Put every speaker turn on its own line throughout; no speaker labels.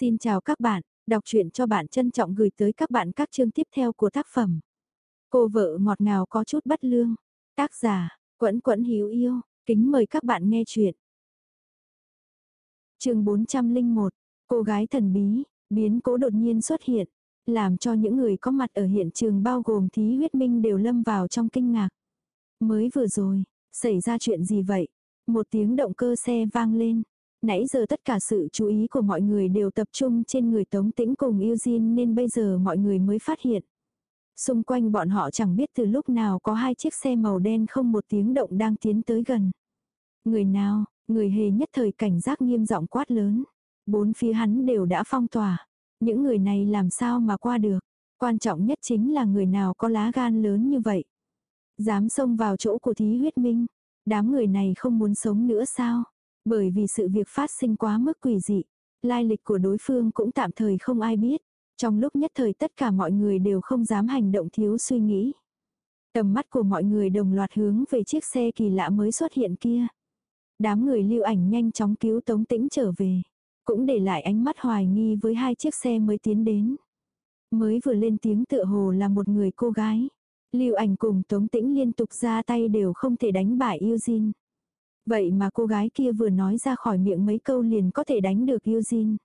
Xin chào các bạn, đọc truyện cho bạn trân trọng gửi tới các bạn các chương tiếp theo của tác phẩm. Cô vợ ngọt ngào có chút bất lương. Tác giả, Quẫn Quẫn Hiếu Yêu, kính mời các bạn nghe truyện. chương 401, cô gái thần bí, biến cố đột nhiên xuất hiện, làm cho những người có mặt ở hiện trường bao gồm thí huyết minh đều lâm vào trong kinh ngạc. Mới vừa rồi, xảy ra chuyện gì vậy? Một tiếng động cơ xe vang lên. Nãy giờ tất cả sự chú ý của mọi người đều tập trung trên người Tống Tĩnh cùng Eugene nên bây giờ mọi người mới phát hiện. Xung quanh bọn họ chẳng biết từ lúc nào có hai chiếc xe màu đen không một tiếng động đang tiến tới gần. Người nào, người hề nhất thời cảnh giác nghiêm giọng quát lớn. Bốn phía hắn đều đã phong tỏa. Những người này làm sao mà qua được. Quan trọng nhất chính là người nào có lá gan lớn như vậy. Dám xông vào chỗ của thí huyết minh. Đám người này không muốn sống nữa sao? Bởi vì sự việc phát sinh quá mức quỷ dị, lai lịch của đối phương cũng tạm thời không ai biết. Trong lúc nhất thời tất cả mọi người đều không dám hành động thiếu suy nghĩ. Tầm mắt của mọi người đồng loạt hướng về chiếc xe kỳ lạ mới xuất hiện kia. Đám người lưu ảnh nhanh chóng cứu Tống Tĩnh trở về. Cũng để lại ánh mắt hoài nghi với hai chiếc xe mới tiến đến. Mới vừa lên tiếng tựa hồ là một người cô gái. Lưu ảnh cùng Tống Tĩnh liên tục ra tay đều không thể đánh bại Eugene. Vậy mà cô gái kia vừa nói ra khỏi miệng mấy câu liền có thể đánh được Eugene.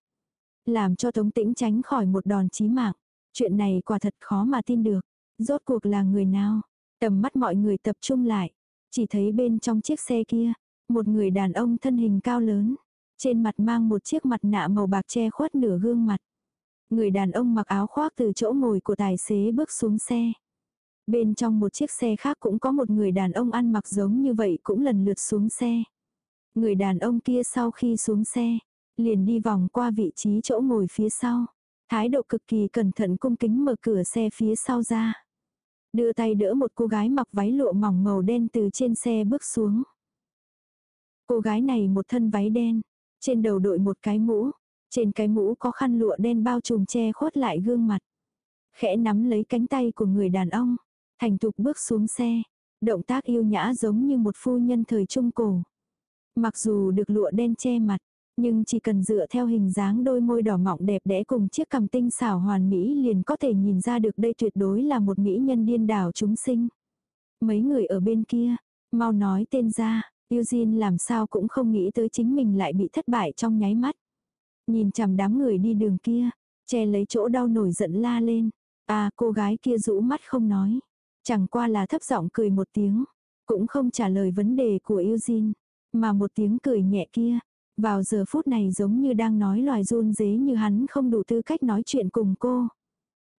Làm cho Tống Tĩnh tránh khỏi một đòn chí mạng. Chuyện này quả thật khó mà tin được. Rốt cuộc là người nào? Tầm mắt mọi người tập trung lại. Chỉ thấy bên trong chiếc xe kia, một người đàn ông thân hình cao lớn. Trên mặt mang một chiếc mặt nạ màu bạc che khuất nửa gương mặt. Người đàn ông mặc áo khoác từ chỗ ngồi của tài xế bước xuống xe. Bên trong một chiếc xe khác cũng có một người đàn ông ăn mặc giống như vậy cũng lần lượt xuống xe. Người đàn ông kia sau khi xuống xe, liền đi vòng qua vị trí chỗ ngồi phía sau. Thái độ cực kỳ cẩn thận cung kính mở cửa xe phía sau ra. Đưa tay đỡ một cô gái mặc váy lụa mỏng màu đen từ trên xe bước xuống. Cô gái này một thân váy đen, trên đầu đội một cái mũ, trên cái mũ có khăn lụa đen bao trùm che khuất lại gương mặt. Khẽ nắm lấy cánh tay của người đàn ông, Thành thục bước xuống xe, động tác yêu nhã giống như một phu nhân thời trung cổ. Mặc dù được lụa đen che mặt, nhưng chỉ cần dựa theo hình dáng đôi môi đỏ mọng đẹp đẽ cùng chiếc cằm tinh xảo hoàn mỹ liền có thể nhìn ra được đây tuyệt đối là một mỹ nhân điên đảo chúng sinh. Mấy người ở bên kia, mau nói tên ra, Eugene làm sao cũng không nghĩ tới chính mình lại bị thất bại trong nháy mắt. Nhìn chằm đám người đi đường kia, che lấy chỗ đau nổi giận la lên. À cô gái kia rũ mắt không nói. Chẳng qua là thấp giọng cười một tiếng, cũng không trả lời vấn đề của Eugene, mà một tiếng cười nhẹ kia, vào giờ phút này giống như đang nói loài run dế như hắn không đủ tư cách nói chuyện cùng cô.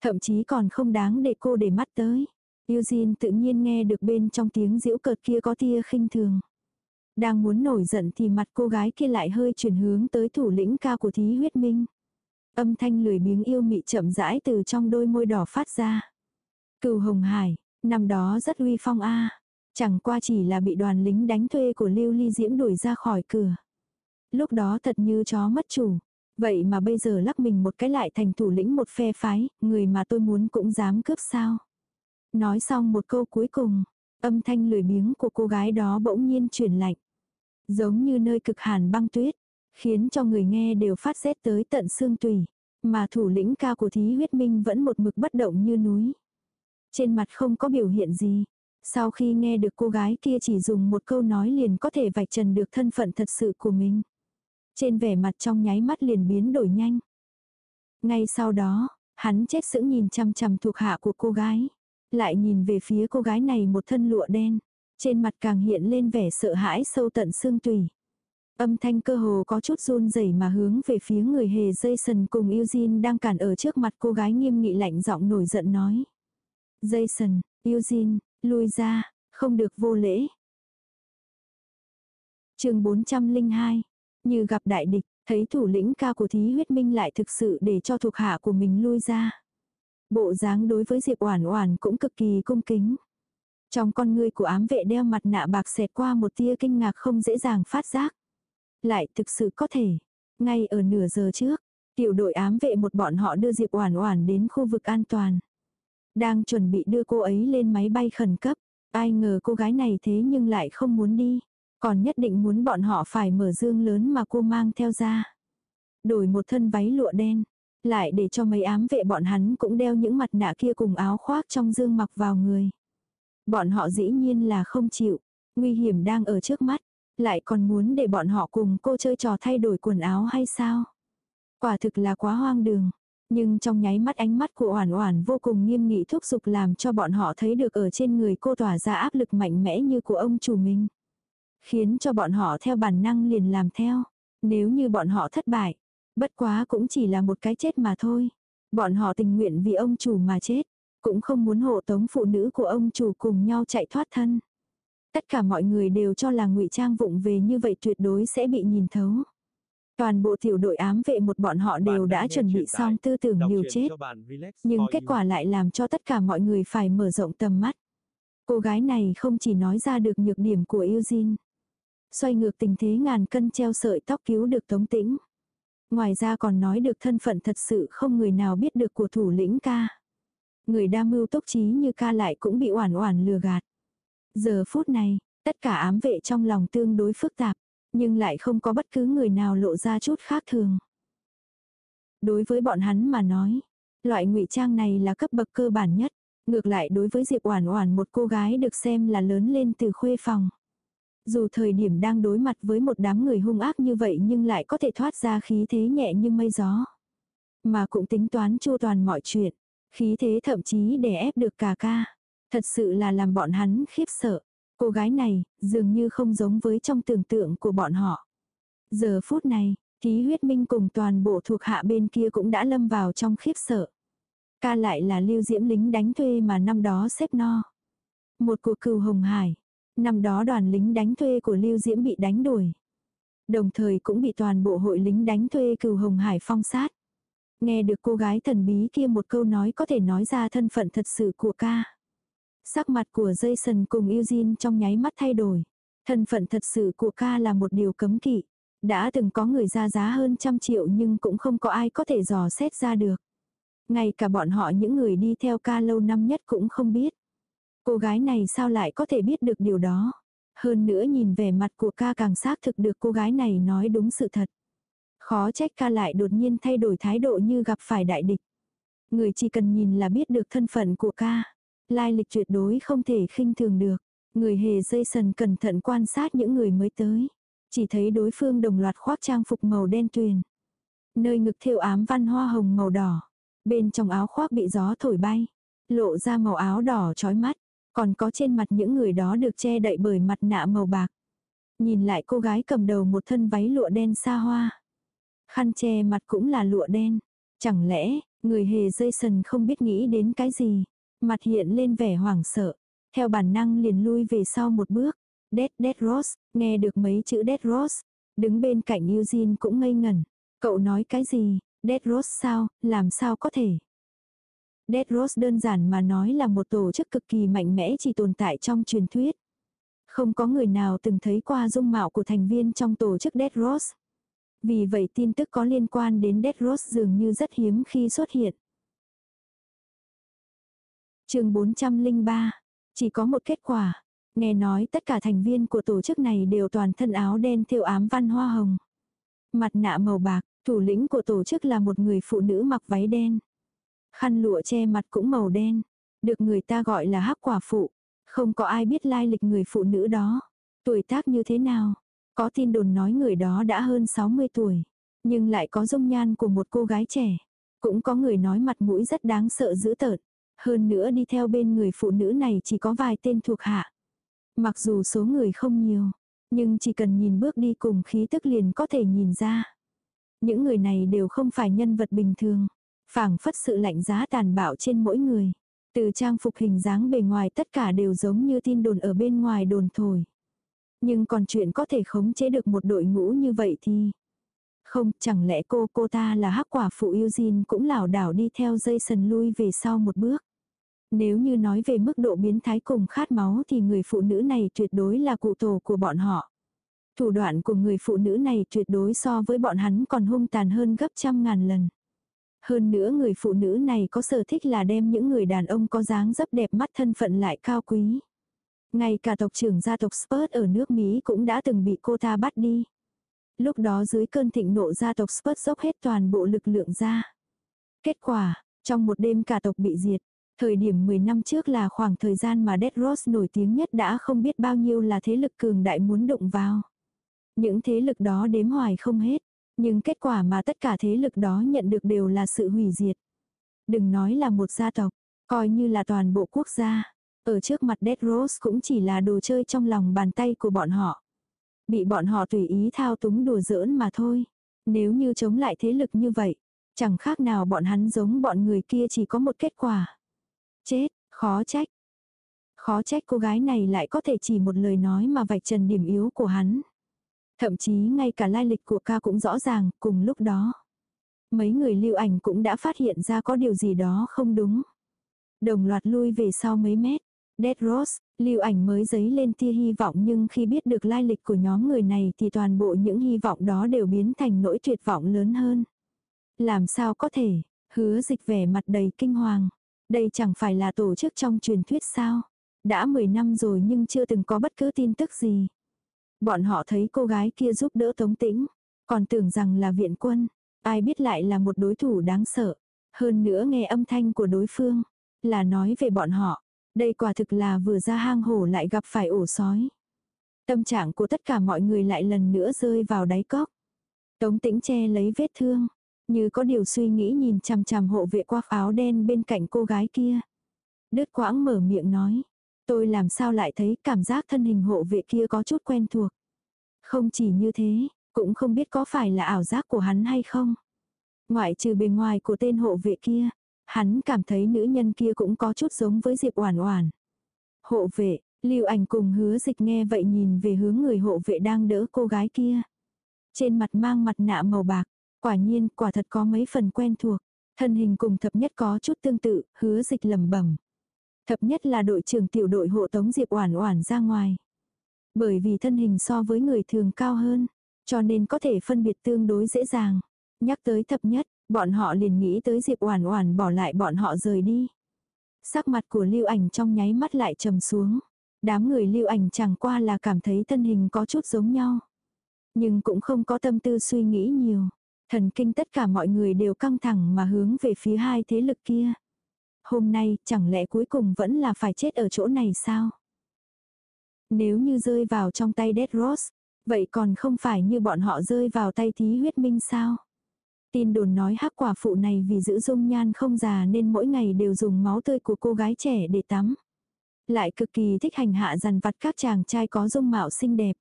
Thậm chí còn không đáng để cô để mắt tới. Eugene tự nhiên nghe được bên trong tiếng giễu cợt kia có tia khinh thường. Đang muốn nổi giận thì mặt cô gái kia lại hơi chuyển hướng tới thủ lĩnh cao của thí huyết minh. Âm thanh lười biếng yêu mị chậm rãi từ trong đôi môi đỏ phát ra. Cừu hồng hải, Năm đó rất uy phong a Chẳng qua chỉ là bị đoàn lính đánh thuê của Lưu Ly Diễm đuổi ra khỏi cửa. Lúc đó thật như chó mất chủ. Vậy mà bây giờ lắc mình một cái lại thành thủ lĩnh một phe phái, người mà tôi muốn cũng dám cướp sao. Nói xong một câu cuối cùng, âm thanh lười biếng của cô gái đó bỗng nhiên chuyển lạnh. Giống như nơi cực hàn băng tuyết, khiến cho người nghe đều phát rét tới tận xương tùy. Mà thủ lĩnh cao của thí huyết minh vẫn một mực bất động như núi. Trên mặt không có biểu hiện gì. Sau khi nghe được cô gái kia chỉ dùng một câu nói liền có thể vạch trần được thân phận thật sự của mình. Trên vẻ mặt trong nháy mắt liền biến đổi nhanh. Ngay sau đó, hắn chết sững nhìn chăm chăm thuộc hạ của cô gái. Lại nhìn về phía cô gái này một thân lụa đen. Trên mặt càng hiện lên vẻ sợ hãi sâu tận xương tùy. Âm thanh cơ hồ có chút run rẩy mà hướng về phía người hề jason cùng Eugene đang cản ở trước mặt cô gái nghiêm nghị lạnh giọng nổi giận nói. Jason, Eugene, lui ra, không được vô lễ. chương 402, như gặp đại địch, thấy thủ lĩnh cao của thí huyết minh lại thực sự để cho thuộc hạ của mình lui ra. Bộ dáng đối với Diệp Oản Oản cũng cực kỳ cung kính. Trong con ngươi của ám vệ đeo mặt nạ bạc xẹt qua một tia kinh ngạc không dễ dàng phát giác. Lại thực sự có thể, ngay ở nửa giờ trước, tiểu đội ám vệ một bọn họ đưa Diệp Oản Oản đến khu vực an toàn. Đang chuẩn bị đưa cô ấy lên máy bay khẩn cấp. Ai ngờ cô gái này thế nhưng lại không muốn đi. Còn nhất định muốn bọn họ phải mở dương lớn mà cô mang theo ra. đổi một thân váy lụa đen, lại để cho mấy ám vệ bọn hắn cũng đeo những mặt nạ kia cùng áo khoác trong dương mặc vào người. Bọn họ dĩ nhiên là không chịu, nguy hiểm đang ở trước mắt, lại còn muốn để bọn họ cùng cô chơi trò thay đổi quần áo hay sao? Quả thực là quá hoang đường. Nhưng trong nháy mắt ánh mắt của Oản Oản vô cùng nghiêm nghị thúc giục làm cho bọn họ thấy được ở trên người cô tỏa ra áp lực mạnh mẽ như của ông chủ mình. Khiến cho bọn họ theo bản năng liền làm theo. Nếu như bọn họ thất bại, bất quá cũng chỉ là một cái chết mà thôi. Bọn họ tình nguyện vì ông chủ mà chết, cũng không muốn hộ tống phụ nữ của ông chủ cùng nhau chạy thoát thân. Tất cả mọi người đều cho là ngụy trang vụng về như vậy tuyệt đối sẽ bị nhìn thấu. Toàn bộ tiểu đội ám vệ một bọn họ đều đã chuẩn bị xong tư tưởng liều chết. Nhưng kết quả lại làm cho tất cả mọi người phải mở rộng tầm mắt. Cô gái này không chỉ nói ra được nhược điểm của Eugene. Xoay ngược tình thế ngàn cân treo sợi tóc cứu được tống tĩnh. Ngoài ra còn nói được thân phận thật sự không người nào biết được của thủ lĩnh ca. Người đa mưu tốc trí như ca lại cũng bị oản oản lừa gạt. Giờ phút này, tất cả ám vệ trong lòng tương đối phức tạp, nhưng lại không có bất cứ người nào lộ ra chút khác thường. Đối với bọn hắn mà nói, loại ngụy trang này là cấp bậc cơ bản nhất. Ngược lại đối với Diệp Oản Oản một cô gái được xem là lớn lên từ khuê phòng. Dù thời điểm đang đối mặt với một đám người hung ác như vậy nhưng lại có thể thoát ra khí thế nhẹ như mây gió. Mà cũng tính toán chu toàn mọi chuyện. Khí thế thậm chí để ép được cả ca. Thật sự là làm bọn hắn khiếp sợ. Cô gái này, dường như không giống với trong tưởng tượng của bọn họ. Giờ phút này, Thí huyết minh cùng toàn bộ thuộc hạ bên kia cũng đã lâm vào trong khiếp sợ. Ca lại là lưu diễm lính đánh thuê mà năm đó xếp no. Một cuộc cừu hồng hải. Năm đó đoàn lính đánh thuê của lưu diễm bị đánh đuổi. Đồng thời cũng bị toàn bộ hội lính đánh thuê cừu hồng hải phong sát. Nghe được cô gái thần bí kia một câu nói có thể nói ra thân phận thật sự của ca. Sắc mặt của Jason cùng Eugene trong nháy mắt thay đổi. Thân phận thật sự của ca là một điều cấm kỵ. Đã từng có người ra giá hơn trăm triệu nhưng cũng không có ai có thể dò xét ra được. Ngay cả bọn họ những người đi theo ca lâu năm nhất cũng không biết. Cô gái này sao lại có thể biết được điều đó. Hơn nữa nhìn vẻ mặt của ca càng xác thực được cô gái này nói đúng sự thật. Khó trách ca lại đột nhiên thay đổi thái độ như gặp phải đại địch. Người chỉ cần nhìn là biết được thân phận của ca. Lai lịch tuyệt đối không thể khinh thường được. Người hề dây sần cẩn thận quan sát những người mới tới. Chỉ thấy đối phương đồng loạt khoác trang phục màu đen tuyền. Nơi ngực thêu ám văn hoa hồng màu đỏ. Bên trong áo khoác bị gió thổi bay. Lộ ra màu áo đỏ chói mắt. Còn có trên mặt những người đó được che đậy bởi mặt nạ màu bạc. Nhìn lại cô gái cầm đầu một thân váy lụa đen xa hoa. Khăn che mặt cũng là lụa đen. Chẳng lẽ, người hề dây sần không biết nghĩ đến cái gì. Mặt hiện lên vẻ hoảng sợ. Theo bản năng liền lui về sau một bước. Dead Dead Rose, nghe được mấy chữ Dead Rose. Đứng bên cạnh Eugene cũng ngây ngẩn. Cậu nói cái gì? Dead Rose sao? Làm sao có thể? Dead Rose đơn giản mà nói là một tổ chức cực kỳ mạnh mẽ chỉ tồn tại trong truyền thuyết. Không có người nào từng thấy qua dung mạo của thành viên trong tổ chức Dead Rose. Vì vậy tin tức có liên quan đến Dead Rose dường như rất hiếm khi xuất hiện chương 403. Chỉ có một kết quả. Nghe nói tất cả thành viên của tổ chức này đều toàn thân áo đen thêu ám văn hoa hồng. Mặt nạ màu bạc, thủ lĩnh của tổ chức là một người phụ nữ mặc váy đen. Khăn lụa che mặt cũng màu đen. Được người ta gọi là hắc quả phụ. Không có ai biết lai lịch người phụ nữ đó. Tuổi tác như thế nào? Có tin đồn nói người đó đã hơn 60 tuổi. Nhưng lại có dung nhan của một cô gái trẻ. Cũng có người nói mặt mũi rất đáng sợ dữ tợn. Hơn nữa đi theo bên người phụ nữ này chỉ có vài tên thuộc hạ. Mặc dù số người không nhiều, nhưng chỉ cần nhìn bước đi cùng khí tức liền có thể nhìn ra. Những người này đều không phải nhân vật bình thường, phảng phất sự lạnh giá tàn bạo trên mỗi người. Từ trang phục hình dáng bề ngoài tất cả đều giống như tin đồn ở bên ngoài đồn thổi. Nhưng còn chuyện có thể khống chế được một đội ngũ như vậy thì... Không, chẳng lẽ cô cô ta là hắc quả phụ Eugene cũng lảo đảo đi theo dây sần lui về sau một bước. Nếu như nói về mức độ biến thái cùng khát máu thì người phụ nữ này tuyệt đối là cụ tổ của bọn họ. Thủ đoạn của người phụ nữ này tuyệt đối so với bọn hắn còn hung tàn hơn gấp trăm ngàn lần. Hơn nữa người phụ nữ này có sở thích là đem những người đàn ông có dáng dấp đẹp mắt thân phận lại cao quý. Ngay cả tộc trưởng gia tộc Spurs ở nước Mỹ cũng đã từng bị cô ta bắt đi. Lúc đó dưới cơn thịnh nộ gia tộc Spurs dốc hết toàn bộ lực lượng ra. Kết quả, trong một đêm cả tộc bị diệt. Thời điểm 10 năm trước là khoảng thời gian mà Dead Rose nổi tiếng nhất đã không biết bao nhiêu là thế lực cường đại muốn đụng vào. Những thế lực đó đếm hoài không hết. Nhưng kết quả mà tất cả thế lực đó nhận được đều là sự hủy diệt. Đừng nói là một gia tộc, coi như là toàn bộ quốc gia. Ở trước mặt Dead Rose cũng chỉ là đồ chơi trong lòng bàn tay của bọn họ. Bị bọn họ tùy ý thao túng đùa giỡn mà thôi. Nếu như chống lại thế lực như vậy, chẳng khác nào bọn hắn giống bọn người kia chỉ có một kết quả. Chết, khó trách. Khó trách cô gái này lại có thể chỉ một lời nói mà vạch trần điểm yếu của hắn. Thậm chí ngay cả lai lịch của ca cũng rõ ràng, cùng lúc đó. Mấy người lưu ảnh cũng đã phát hiện ra có điều gì đó không đúng. Đồng loạt lui về sau mấy mét. Dead Rose, lưu ảnh mới dấy lên tia hy vọng nhưng khi biết được lai lịch của nhóm người này thì toàn bộ những hy vọng đó đều biến thành nỗi tuyệt vọng lớn hơn. Làm sao có thể, hứa dịch vẻ mặt đầy kinh hoàng. Đây chẳng phải là tổ chức trong truyền thuyết sao. Đã 10 năm rồi nhưng chưa từng có bất cứ tin tức gì. Bọn họ thấy cô gái kia giúp đỡ tống tĩnh. Còn tưởng rằng là viện quân. Ai biết lại là một đối thủ đáng sợ. Hơn nữa nghe âm thanh của đối phương. Là nói về bọn họ. Đây quả thực là vừa ra hang hổ lại gặp phải ổ sói. Tâm trạng của tất cả mọi người lại lần nữa rơi vào đáy cốc. Tống tĩnh che lấy vết thương. Như có điều suy nghĩ nhìn chằm chằm hộ vệ qua áo đen bên cạnh cô gái kia. Đứt quãng mở miệng nói. Tôi làm sao lại thấy cảm giác thân hình hộ vệ kia có chút quen thuộc. Không chỉ như thế, cũng không biết có phải là ảo giác của hắn hay không. Ngoại trừ bề ngoài của tên hộ vệ kia, hắn cảm thấy nữ nhân kia cũng có chút giống với Diệp Oản Oản. Hộ vệ, Lưu Ảnh cùng Hứa Dịch nghe vậy nhìn về hướng người hộ vệ đang đỡ cô gái kia. Trên mặt mang mặt nạ màu bạc, quả nhiên quả thật có mấy phần quen thuộc, thân hình cùng thập nhất có chút tương tự, Hứa Dịch lẩm bẩm. Thập nhất là đội trưởng tiểu đội hộ tống Diệp Oản Oản ra ngoài. Bởi vì thân hình so với người thường cao hơn, cho nên có thể phân biệt tương đối dễ dàng. Nhắc tới thập nhất, bọn họ liền nghĩ tới Diệp Oản Oản bỏ lại bọn họ rời đi. Sắc mặt của Lưu Ảnh trong nháy mắt lại trầm xuống. Đám người Lưu Ảnh chẳng qua là cảm thấy thân hình có chút giống nhau, nhưng cũng không có tâm tư suy nghĩ nhiều. Thần kinh tất cả mọi người đều căng thẳng mà hướng về phía hai thế lực kia. Hôm nay, chẳng lẽ cuối cùng vẫn là phải chết ở chỗ này sao? Nếu như rơi vào trong tay Dead Rose, vậy còn không phải như bọn họ rơi vào tay thí huyết minh sao? Tin đồn nói hắc quả phụ này vì giữ dung nhan không già nên mỗi ngày đều dùng máu tươi của cô gái trẻ để tắm. Lại cực kỳ thích hành hạ dằn vặt các chàng trai có dung mạo xinh đẹp.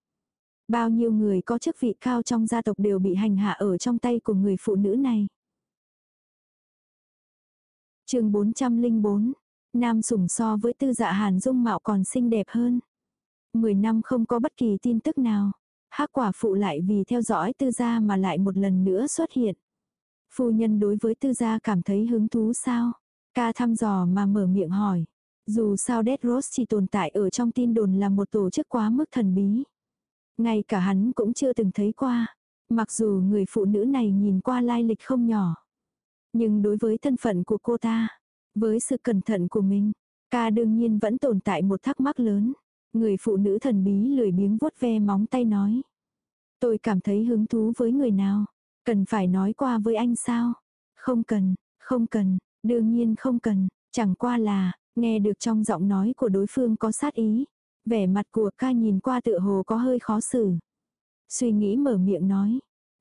Bao nhiêu người có chức vị cao trong gia tộc đều bị hành hạ ở trong tay của người phụ nữ này chương 404, Nam sủng so với tư dạ hàn dung mạo còn xinh đẹp hơn. Mười năm không có bất kỳ tin tức nào. hắc quả phụ lại vì theo dõi tư gia mà lại một lần nữa xuất hiện. Phu nhân đối với tư gia cảm thấy hứng thú sao? Ca thăm dò mà mở miệng hỏi. Dù sao Dead Rose chỉ tồn tại ở trong tin đồn là một tổ chức quá mức thần bí. Ngay cả hắn cũng chưa từng thấy qua. Mặc dù người phụ nữ này nhìn qua lai lịch không nhỏ. Nhưng đối với thân phận của cô ta, với sự cẩn thận của mình, ca đương nhiên vẫn tồn tại một thắc mắc lớn. Người phụ nữ thần bí lười biếng vuốt ve móng tay nói. Tôi cảm thấy hứng thú với người nào. Cần phải nói qua với anh sao? Không cần, không cần, đương nhiên không cần. Chẳng qua là, nghe được trong giọng nói của đối phương có sát ý. Vẻ mặt của ca nhìn qua tựa hồ có hơi khó xử. Suy nghĩ mở miệng nói.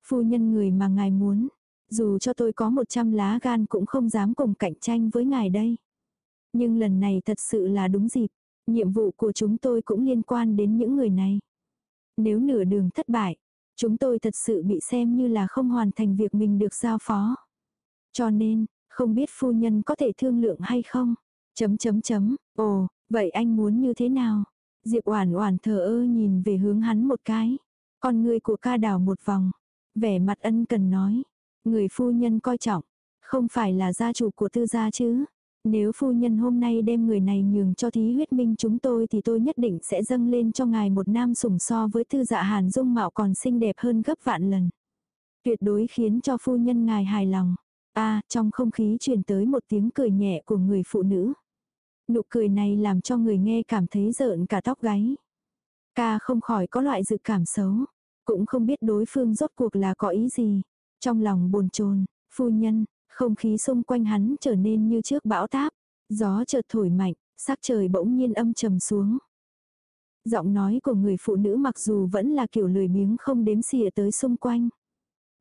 Phu nhân người mà ngài muốn, dù cho tôi có 100 lá gan cũng không dám cùng cạnh tranh với ngài đây. Nhưng lần này thật sự là đúng dịp. Nhiệm vụ của chúng tôi cũng liên quan đến những người này. Nếu nửa đường thất bại, chúng tôi thật sự bị xem như là không hoàn thành việc mình được giao phó. Cho nên, không biết phu nhân có thể thương lượng hay không? Chấm chấm chấm, ồ, vậy anh muốn như thế nào? Diệp Oản Oản thờ ơ nhìn về hướng hắn một cái. Con người của ca đảo một vòng, vẻ mặt ân cần nói, Người phu nhân coi trọng, không phải là gia chủ của tư gia chứ. Nếu phu nhân hôm nay đem người này nhường cho thí huyết minh chúng tôi thì tôi nhất định sẽ dâng lên cho ngài một nam sủng so với thư dạ hàn dung mạo còn xinh đẹp hơn gấp vạn lần. Tuyệt đối khiến cho phu nhân ngài hài lòng. a trong không khí truyền tới một tiếng cười nhẹ của người phụ nữ. Nụ cười này làm cho người nghe cảm thấy rợn cả tóc gáy. Ca không khỏi có loại dự cảm xấu. Cũng không biết đối phương rốt cuộc là có ý gì. Trong lòng bồn chồn phu nhân, không khí xung quanh hắn trở nên như trước bão táp. Gió chợt thổi mạnh, sắc trời bỗng nhiên âm trầm xuống. Giọng nói của người phụ nữ mặc dù vẫn là kiểu lười biếng không đếm xỉa tới xung quanh.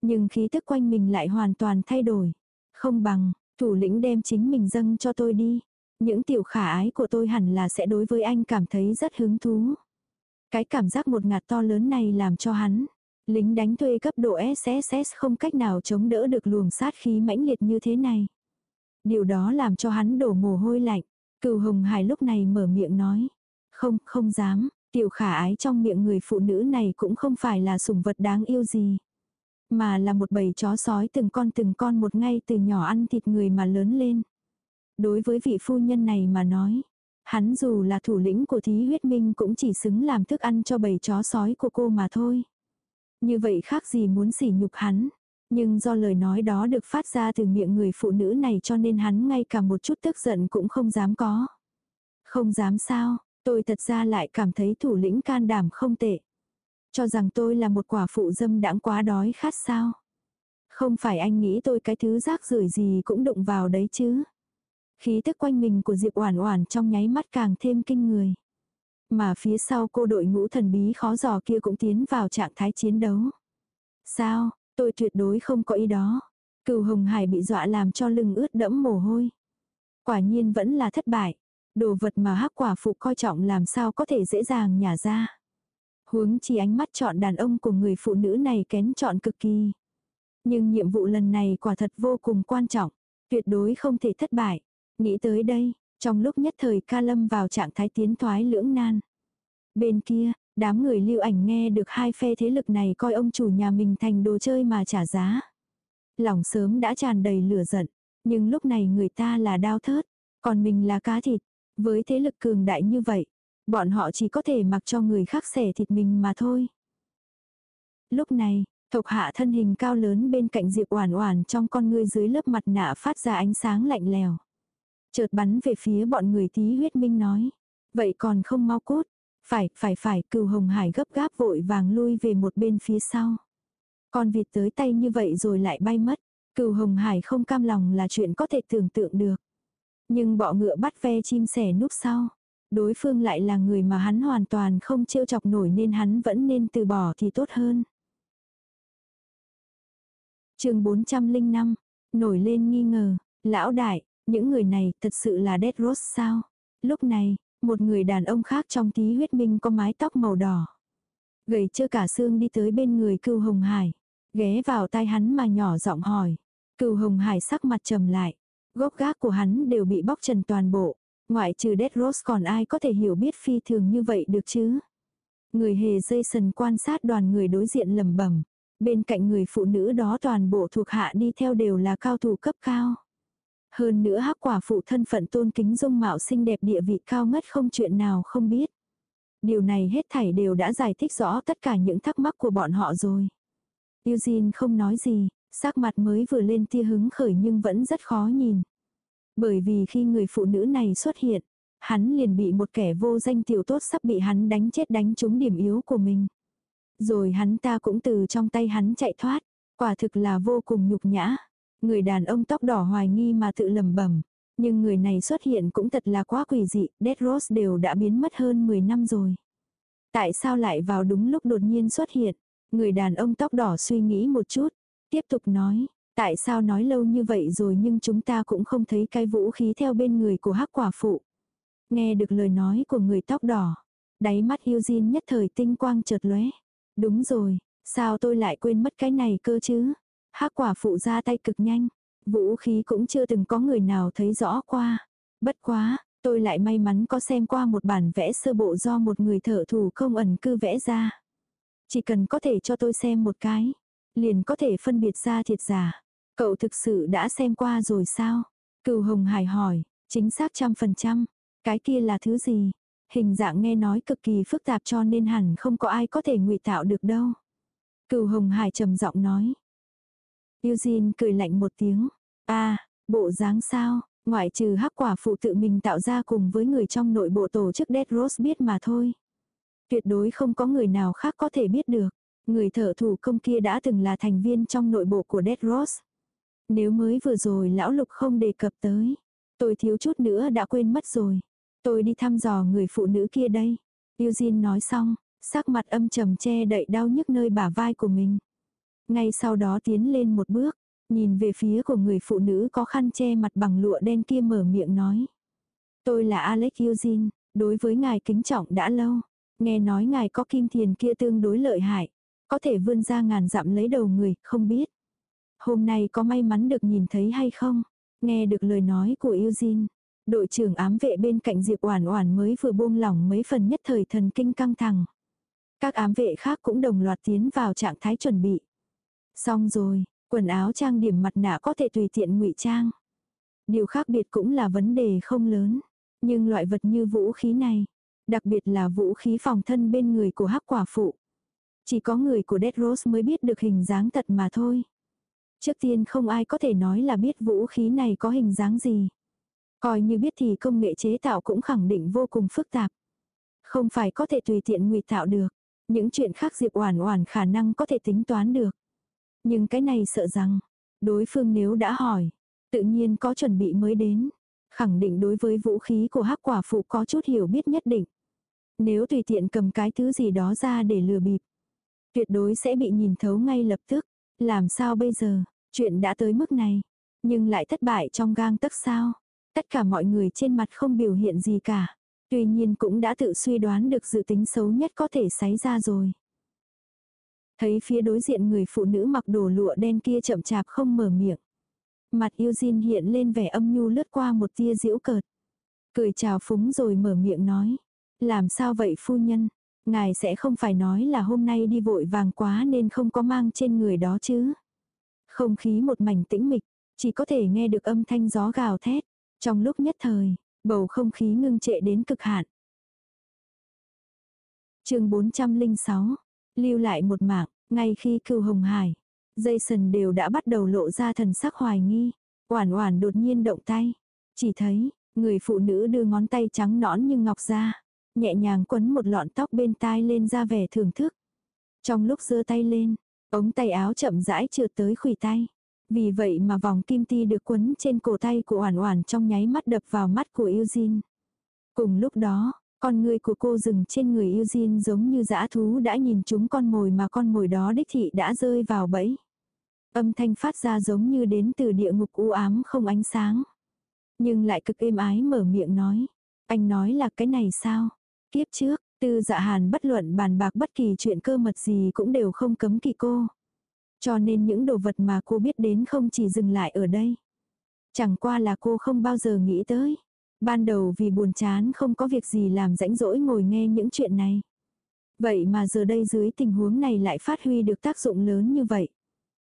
Nhưng khí tức quanh mình lại hoàn toàn thay đổi. Không bằng, thủ lĩnh đem chính mình dâng cho tôi đi. Những tiểu khả ái của tôi hẳn là sẽ đối với anh cảm thấy rất hứng thú. Cái cảm giác một ngạt to lớn này làm cho hắn. Lính đánh thuê cấp độ SSS không cách nào chống đỡ được luồng sát khí mãnh liệt như thế này. Điều đó làm cho hắn đổ mồ hôi lạnh. Cừu Hồng Hải lúc này mở miệng nói. Không, không dám, tiểu khả ái trong miệng người phụ nữ này cũng không phải là sủng vật đáng yêu gì. Mà là một bầy chó sói từng con từng con một ngay từ nhỏ ăn thịt người mà lớn lên. Đối với vị phu nhân này mà nói, hắn dù là thủ lĩnh của thí huyết minh cũng chỉ xứng làm thức ăn cho bầy chó sói của cô mà thôi. Như vậy khác gì muốn sỉ nhục hắn. Nhưng do lời nói đó được phát ra từ miệng người phụ nữ này cho nên hắn ngay cả một chút tức giận cũng không dám có. Không dám sao, tôi thật ra lại cảm thấy thủ lĩnh can đảm không tệ. Cho rằng tôi là một quả phụ dâm đãng quá đói khát sao. Không phải anh nghĩ tôi cái thứ rác rưởi gì cũng đụng vào đấy chứ. Khí tức quanh mình của Diệp Oản Oản trong nháy mắt càng thêm kinh người. Mà phía sau cô đội ngũ thần bí khó dò kia cũng tiến vào trạng thái chiến đấu. Sao, tôi tuyệt đối không có ý đó. Cửu Hồng Hải bị dọa làm cho lưng ướt đẫm mồ hôi. Quả nhiên vẫn là thất bại. Đồ vật mà hắc quả phụ coi trọng làm sao có thể dễ dàng nhả ra. Huống chi ánh mắt chọn đàn ông của người phụ nữ này kén chọn cực kỳ. Nhưng nhiệm vụ lần này quả thật vô cùng quan trọng. Tuyệt đối không thể thất bại. Nghĩ tới đây, trong lúc nhất thời ca lâm vào trạng thái tiến thoái lưỡng nan. Bên kia, đám người lưu ảnh nghe được hai phe thế lực này coi ông chủ nhà mình thành đồ chơi mà trả giá. Lòng sớm đã tràn đầy lửa giận, nhưng lúc này người ta là đao thớt, còn mình là cá thịt. Với thế lực cường đại như vậy, bọn họ chỉ có thể mặc cho người khác xẻ thịt mình mà thôi. Lúc này, thộc hạ thân hình cao lớn bên cạnh Diệp Oản Oản trong con ngươi dưới lớp mặt nạ phát ra ánh sáng lạnh lèo. Chợt bắn về phía bọn người tí huyết minh nói. Vậy còn không mau cốt. Phải, phải, phải, cừu hồng hải gấp gáp vội vàng lui về một bên phía sau. Con vịt tới tay như vậy rồi lại bay mất. Cừu hồng hải không cam lòng là chuyện có thể tưởng tượng được. Nhưng bọ ngựa bắt ve chim sẻ núp sau. Đối phương lại là người mà hắn hoàn toàn không trêu chọc nổi nên hắn vẫn nên từ bỏ thì tốt hơn. chương 405, nổi lên nghi ngờ, lão đại, những người này thật sự là Dead Rose sao? Lúc này, một người đàn ông khác trong tí huyết minh có mái tóc màu đỏ. Gầy chưa cả xương đi tới bên người cưu hồng hải. Ghé vào tai hắn mà nhỏ giọng hỏi. Cưu hồng hải sắc mặt trầm lại. Gốc gác của hắn đều bị bóc trần toàn bộ. Ngoại trừ Dead Rose còn ai có thể hiểu biết phi thường như vậy được chứ? Người hề dây sần quan sát đoàn người đối diện lầm bẩm Bên cạnh người phụ nữ đó toàn bộ thuộc hạ đi theo đều là cao thủ cấp cao. Hơn nữa hắc quả phụ thân phận tôn kính dung mạo xinh đẹp địa vị cao ngất không chuyện nào không biết. Điều này hết thảy đều đã giải thích rõ tất cả những thắc mắc của bọn họ rồi. Eugene không nói gì, sắc mặt mới vừa lên tia hứng khởi nhưng vẫn rất khó nhìn. Bởi vì khi người phụ nữ này xuất hiện, hắn liền bị một kẻ vô danh tiểu tốt sắp bị hắn đánh chết đánh trúng điểm yếu của mình. Rồi hắn ta cũng từ trong tay hắn chạy thoát, quả thực là vô cùng nhục nhã. Người đàn ông tóc đỏ hoài nghi mà tự lầm bẩm Nhưng người này xuất hiện cũng thật là quá quỷ dị, Dead Rose đều đã biến mất hơn 10 năm rồi. Tại sao lại vào đúng lúc đột nhiên xuất hiện? Người đàn ông tóc đỏ suy nghĩ một chút, tiếp tục nói, tại sao nói lâu như vậy rồi nhưng chúng ta cũng không thấy cái vũ khí theo bên người của hắc quả phụ. Nghe được lời nói của người tóc đỏ, đáy mắt Eugene nhất thời tinh quang chợt lóe. Đúng rồi, sao tôi lại quên mất cái này cơ chứ? Hắc quả phụ ra tay cực nhanh. Vũ khí cũng chưa từng có người nào thấy rõ qua. Bất quá, tôi lại may mắn có xem qua một bản vẽ sơ bộ do một người thợ thủ công ẩn cư vẽ ra. Chỉ cần có thể cho tôi xem một cái, liền có thể phân biệt ra thiệt giả. Cậu thực sự đã xem qua rồi sao? Cừu Hồng Hải hỏi, chính xác trăm phần trăm. Cái kia là thứ gì? Hình dạng nghe nói cực kỳ phức tạp cho nên hẳn không có ai có thể ngụy tạo được đâu. Cừu Hồng Hải trầm giọng nói, Eugene cười lạnh một tiếng. a à, bộ dáng sao, ngoại trừ hắc quả phụ tự mình tạo ra cùng với người trong nội bộ tổ chức Dead Rose biết mà thôi. Tuyệt đối không có người nào khác có thể biết được. Người thợ thủ công kia đã từng là thành viên trong nội bộ của Dead Rose. Nếu mới vừa rồi lão lục không đề cập tới. Tôi thiếu chút nữa đã quên mất rồi. Tôi đi thăm dò người phụ nữ kia đây. Eugene nói xong, sắc mặt âm trầm che đậy đau nhức nơi bả vai của mình. Ngay sau đó tiến lên một bước, nhìn về phía của người phụ nữ có khăn che mặt bằng lụa đen kia mở miệng nói. Tôi là Alex Eugene, đối với ngài kính trọng đã lâu. Nghe nói ngài có kim thiền kia tương đối lợi hại. Có thể vươn ra ngàn dặm lấy đầu người, không biết. Hôm nay có may mắn được nhìn thấy hay không? Nghe được lời nói của Eugene, đội trưởng ám vệ bên cạnh Diệp Oản Oản mới vừa buông lỏng mấy phần nhất thời thần kinh căng thẳng. Các ám vệ khác cũng đồng loạt tiến vào trạng thái chuẩn bị. Xong rồi, quần áo trang điểm mặt nạ có thể tùy tiện ngụy trang. Điều khác biệt cũng là vấn đề không lớn, nhưng loại vật như vũ khí này, đặc biệt là vũ khí phòng thân bên người của hắc quả phụ. Chỉ có người của Dead Rose mới biết được hình dáng thật mà thôi. Trước tiên không ai có thể nói là biết vũ khí này có hình dáng gì. Coi như biết thì công nghệ chế tạo cũng khẳng định vô cùng phức tạp. Không phải có thể tùy tiện ngụy tạo được. Những chuyện khác Diệp Oản Oản khả năng có thể tính toán được. Nhưng cái này sợ rằng, đối phương nếu đã hỏi, tự nhiên có chuẩn bị mới đến. Khẳng định đối với vũ khí của hắc quả phụ có chút hiểu biết nhất định. Nếu tùy tiện cầm cái thứ gì đó ra để lừa bịp, tuyệt đối sẽ bị nhìn thấu ngay lập tức. Làm sao bây giờ, chuyện đã tới mức này, nhưng lại thất bại trong gang tấc sao. Tất cả mọi người trên mặt không biểu hiện gì cả. Tuy nhiên cũng đã tự suy đoán được dự tính xấu nhất có thể xảy ra rồi. Thấy phía đối diện người phụ nữ mặc đồ lụa đen kia chậm chạp không mở miệng. Mặt Eugene hiện lên vẻ âm nhu lướt qua một tia diễu cợt. Cười chào phúng rồi mở miệng nói. Làm sao vậy phu nhân? Ngài sẽ không phải nói là hôm nay đi vội vàng quá nên không có mang trên người đó chứ. Không khí một mảnh tĩnh mịch, chỉ có thể nghe được âm thanh gió gào thét. Trong lúc nhất thời, bầu không khí ngưng trệ đến cực hạn. chương 406, lưu lại một mạng, ngay khi cưu hồng hải, Jason đều đã bắt đầu lộ ra thần sắc hoài nghi. Oản oản đột nhiên động tay. Chỉ thấy, người phụ nữ đưa ngón tay trắng nõn như ngọc ra. Nhẹ nhàng quấn một lọn tóc bên tai lên ra vẻ thưởng thức. Trong lúc giơ tay lên, ống tay áo chậm rãi trượt tới khuỷu tay. Vì vậy mà vòng kim ti được quấn trên cổ tay của Oản Oản trong nháy mắt đập vào mắt của Eugene. Cùng lúc đó, con người của cô dừng trên người Eugene giống như dã thú đã nhìn chúng con mồi mà con mồi đó đích thị đã rơi vào bẫy. Âm thanh phát ra giống như đến từ địa ngục u ám không ánh sáng. Nhưng lại cực êm ái mở miệng nói. Anh nói là cái này sao? Kiếp trước, tư dạ hàn bất luận bàn bạc bất kỳ chuyện cơ mật gì cũng đều không cấm kỳ cô. Cho nên những đồ vật mà cô biết đến không chỉ dừng lại ở đây. Chẳng qua là cô không bao giờ nghĩ tới. Ban đầu vì buồn chán không có việc gì làm rãnh rỗi ngồi nghe những chuyện này. Vậy mà giờ đây dưới tình huống này lại phát huy được tác dụng lớn như vậy.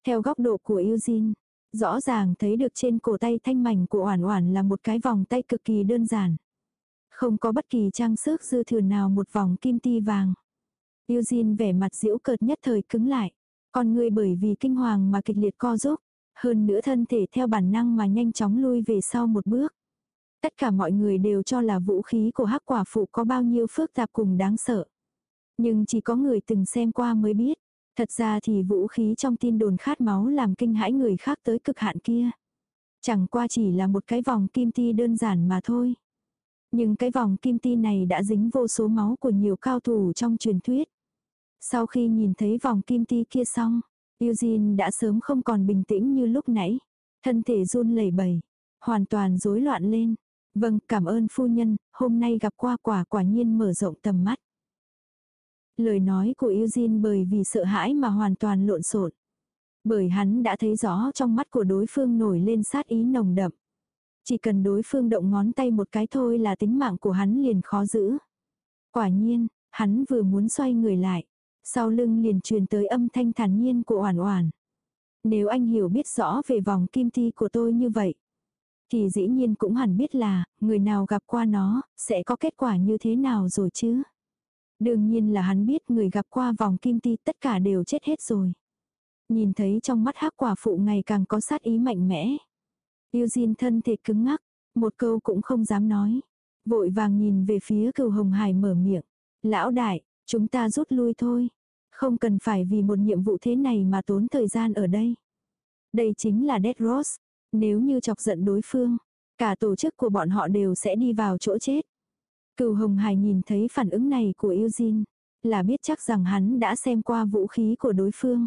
Theo góc độ của Eugene, rõ ràng thấy được trên cổ tay thanh mảnh của Oản Oản là một cái vòng tay cực kỳ đơn giản. Không có bất kỳ trang sức dư thừa nào một vòng kim ti vàng. Eugene vẻ mặt giễu cợt nhất thời cứng lại. Con người bởi vì kinh hoàng mà kịch liệt co rúm, Hơn nữa thân thể theo bản năng mà nhanh chóng lui về sau một bước. Tất cả mọi người đều cho là vũ khí của hắc quả phụ có bao nhiêu phức tạp cùng đáng sợ. Nhưng chỉ có người từng xem qua mới biết. Thật ra thì vũ khí trong tin đồn khát máu làm kinh hãi người khác tới cực hạn kia. Chẳng qua chỉ là một cái vòng kim ti đơn giản mà thôi. Nhưng cái vòng kim ti này đã dính vô số máu của nhiều cao thủ trong truyền thuyết. Sau khi nhìn thấy vòng kim ti kia xong, Eugene đã sớm không còn bình tĩnh như lúc nãy. Thân thể run lẩy bẩy, hoàn toàn rối loạn lên. Vâng, cảm ơn phu nhân, hôm nay gặp qua quả quả nhiên mở rộng tầm mắt. Lời nói của Eugene bởi vì sợ hãi mà hoàn toàn lộn xộn. Bởi hắn đã thấy rõ trong mắt của đối phương nổi lên sát ý nồng đậm. Chỉ cần đối phương động ngón tay một cái thôi là tính mạng của hắn liền khó giữ. Quả nhiên, hắn vừa muốn xoay người lại. Sau lưng liền truyền tới âm thanh thản nhiên của Oản Oản. Nếu anh hiểu biết rõ về vòng kim ti của tôi như vậy, thì dĩ nhiên cũng hẳn biết là, người nào gặp qua nó, sẽ có kết quả như thế nào rồi chứ. Đương nhiên là hắn biết người gặp qua vòng kim ti tất cả đều chết hết rồi. Nhìn thấy trong mắt hắc quả phụ ngày càng có sát ý mạnh mẽ. Eugene thân thể cứng ngắc, một câu cũng không dám nói. Vội vàng nhìn về phía cừu hồng hải mở miệng. Lão đại, chúng ta rút lui thôi. Không cần phải vì một nhiệm vụ thế này mà tốn thời gian ở đây. Đây chính là Dead Rose. Nếu như chọc giận đối phương, cả tổ chức của bọn họ đều sẽ đi vào chỗ chết. Cửu Hồng Hải nhìn thấy phản ứng này của Eugene, là biết chắc rằng hắn đã xem qua vũ khí của đối phương.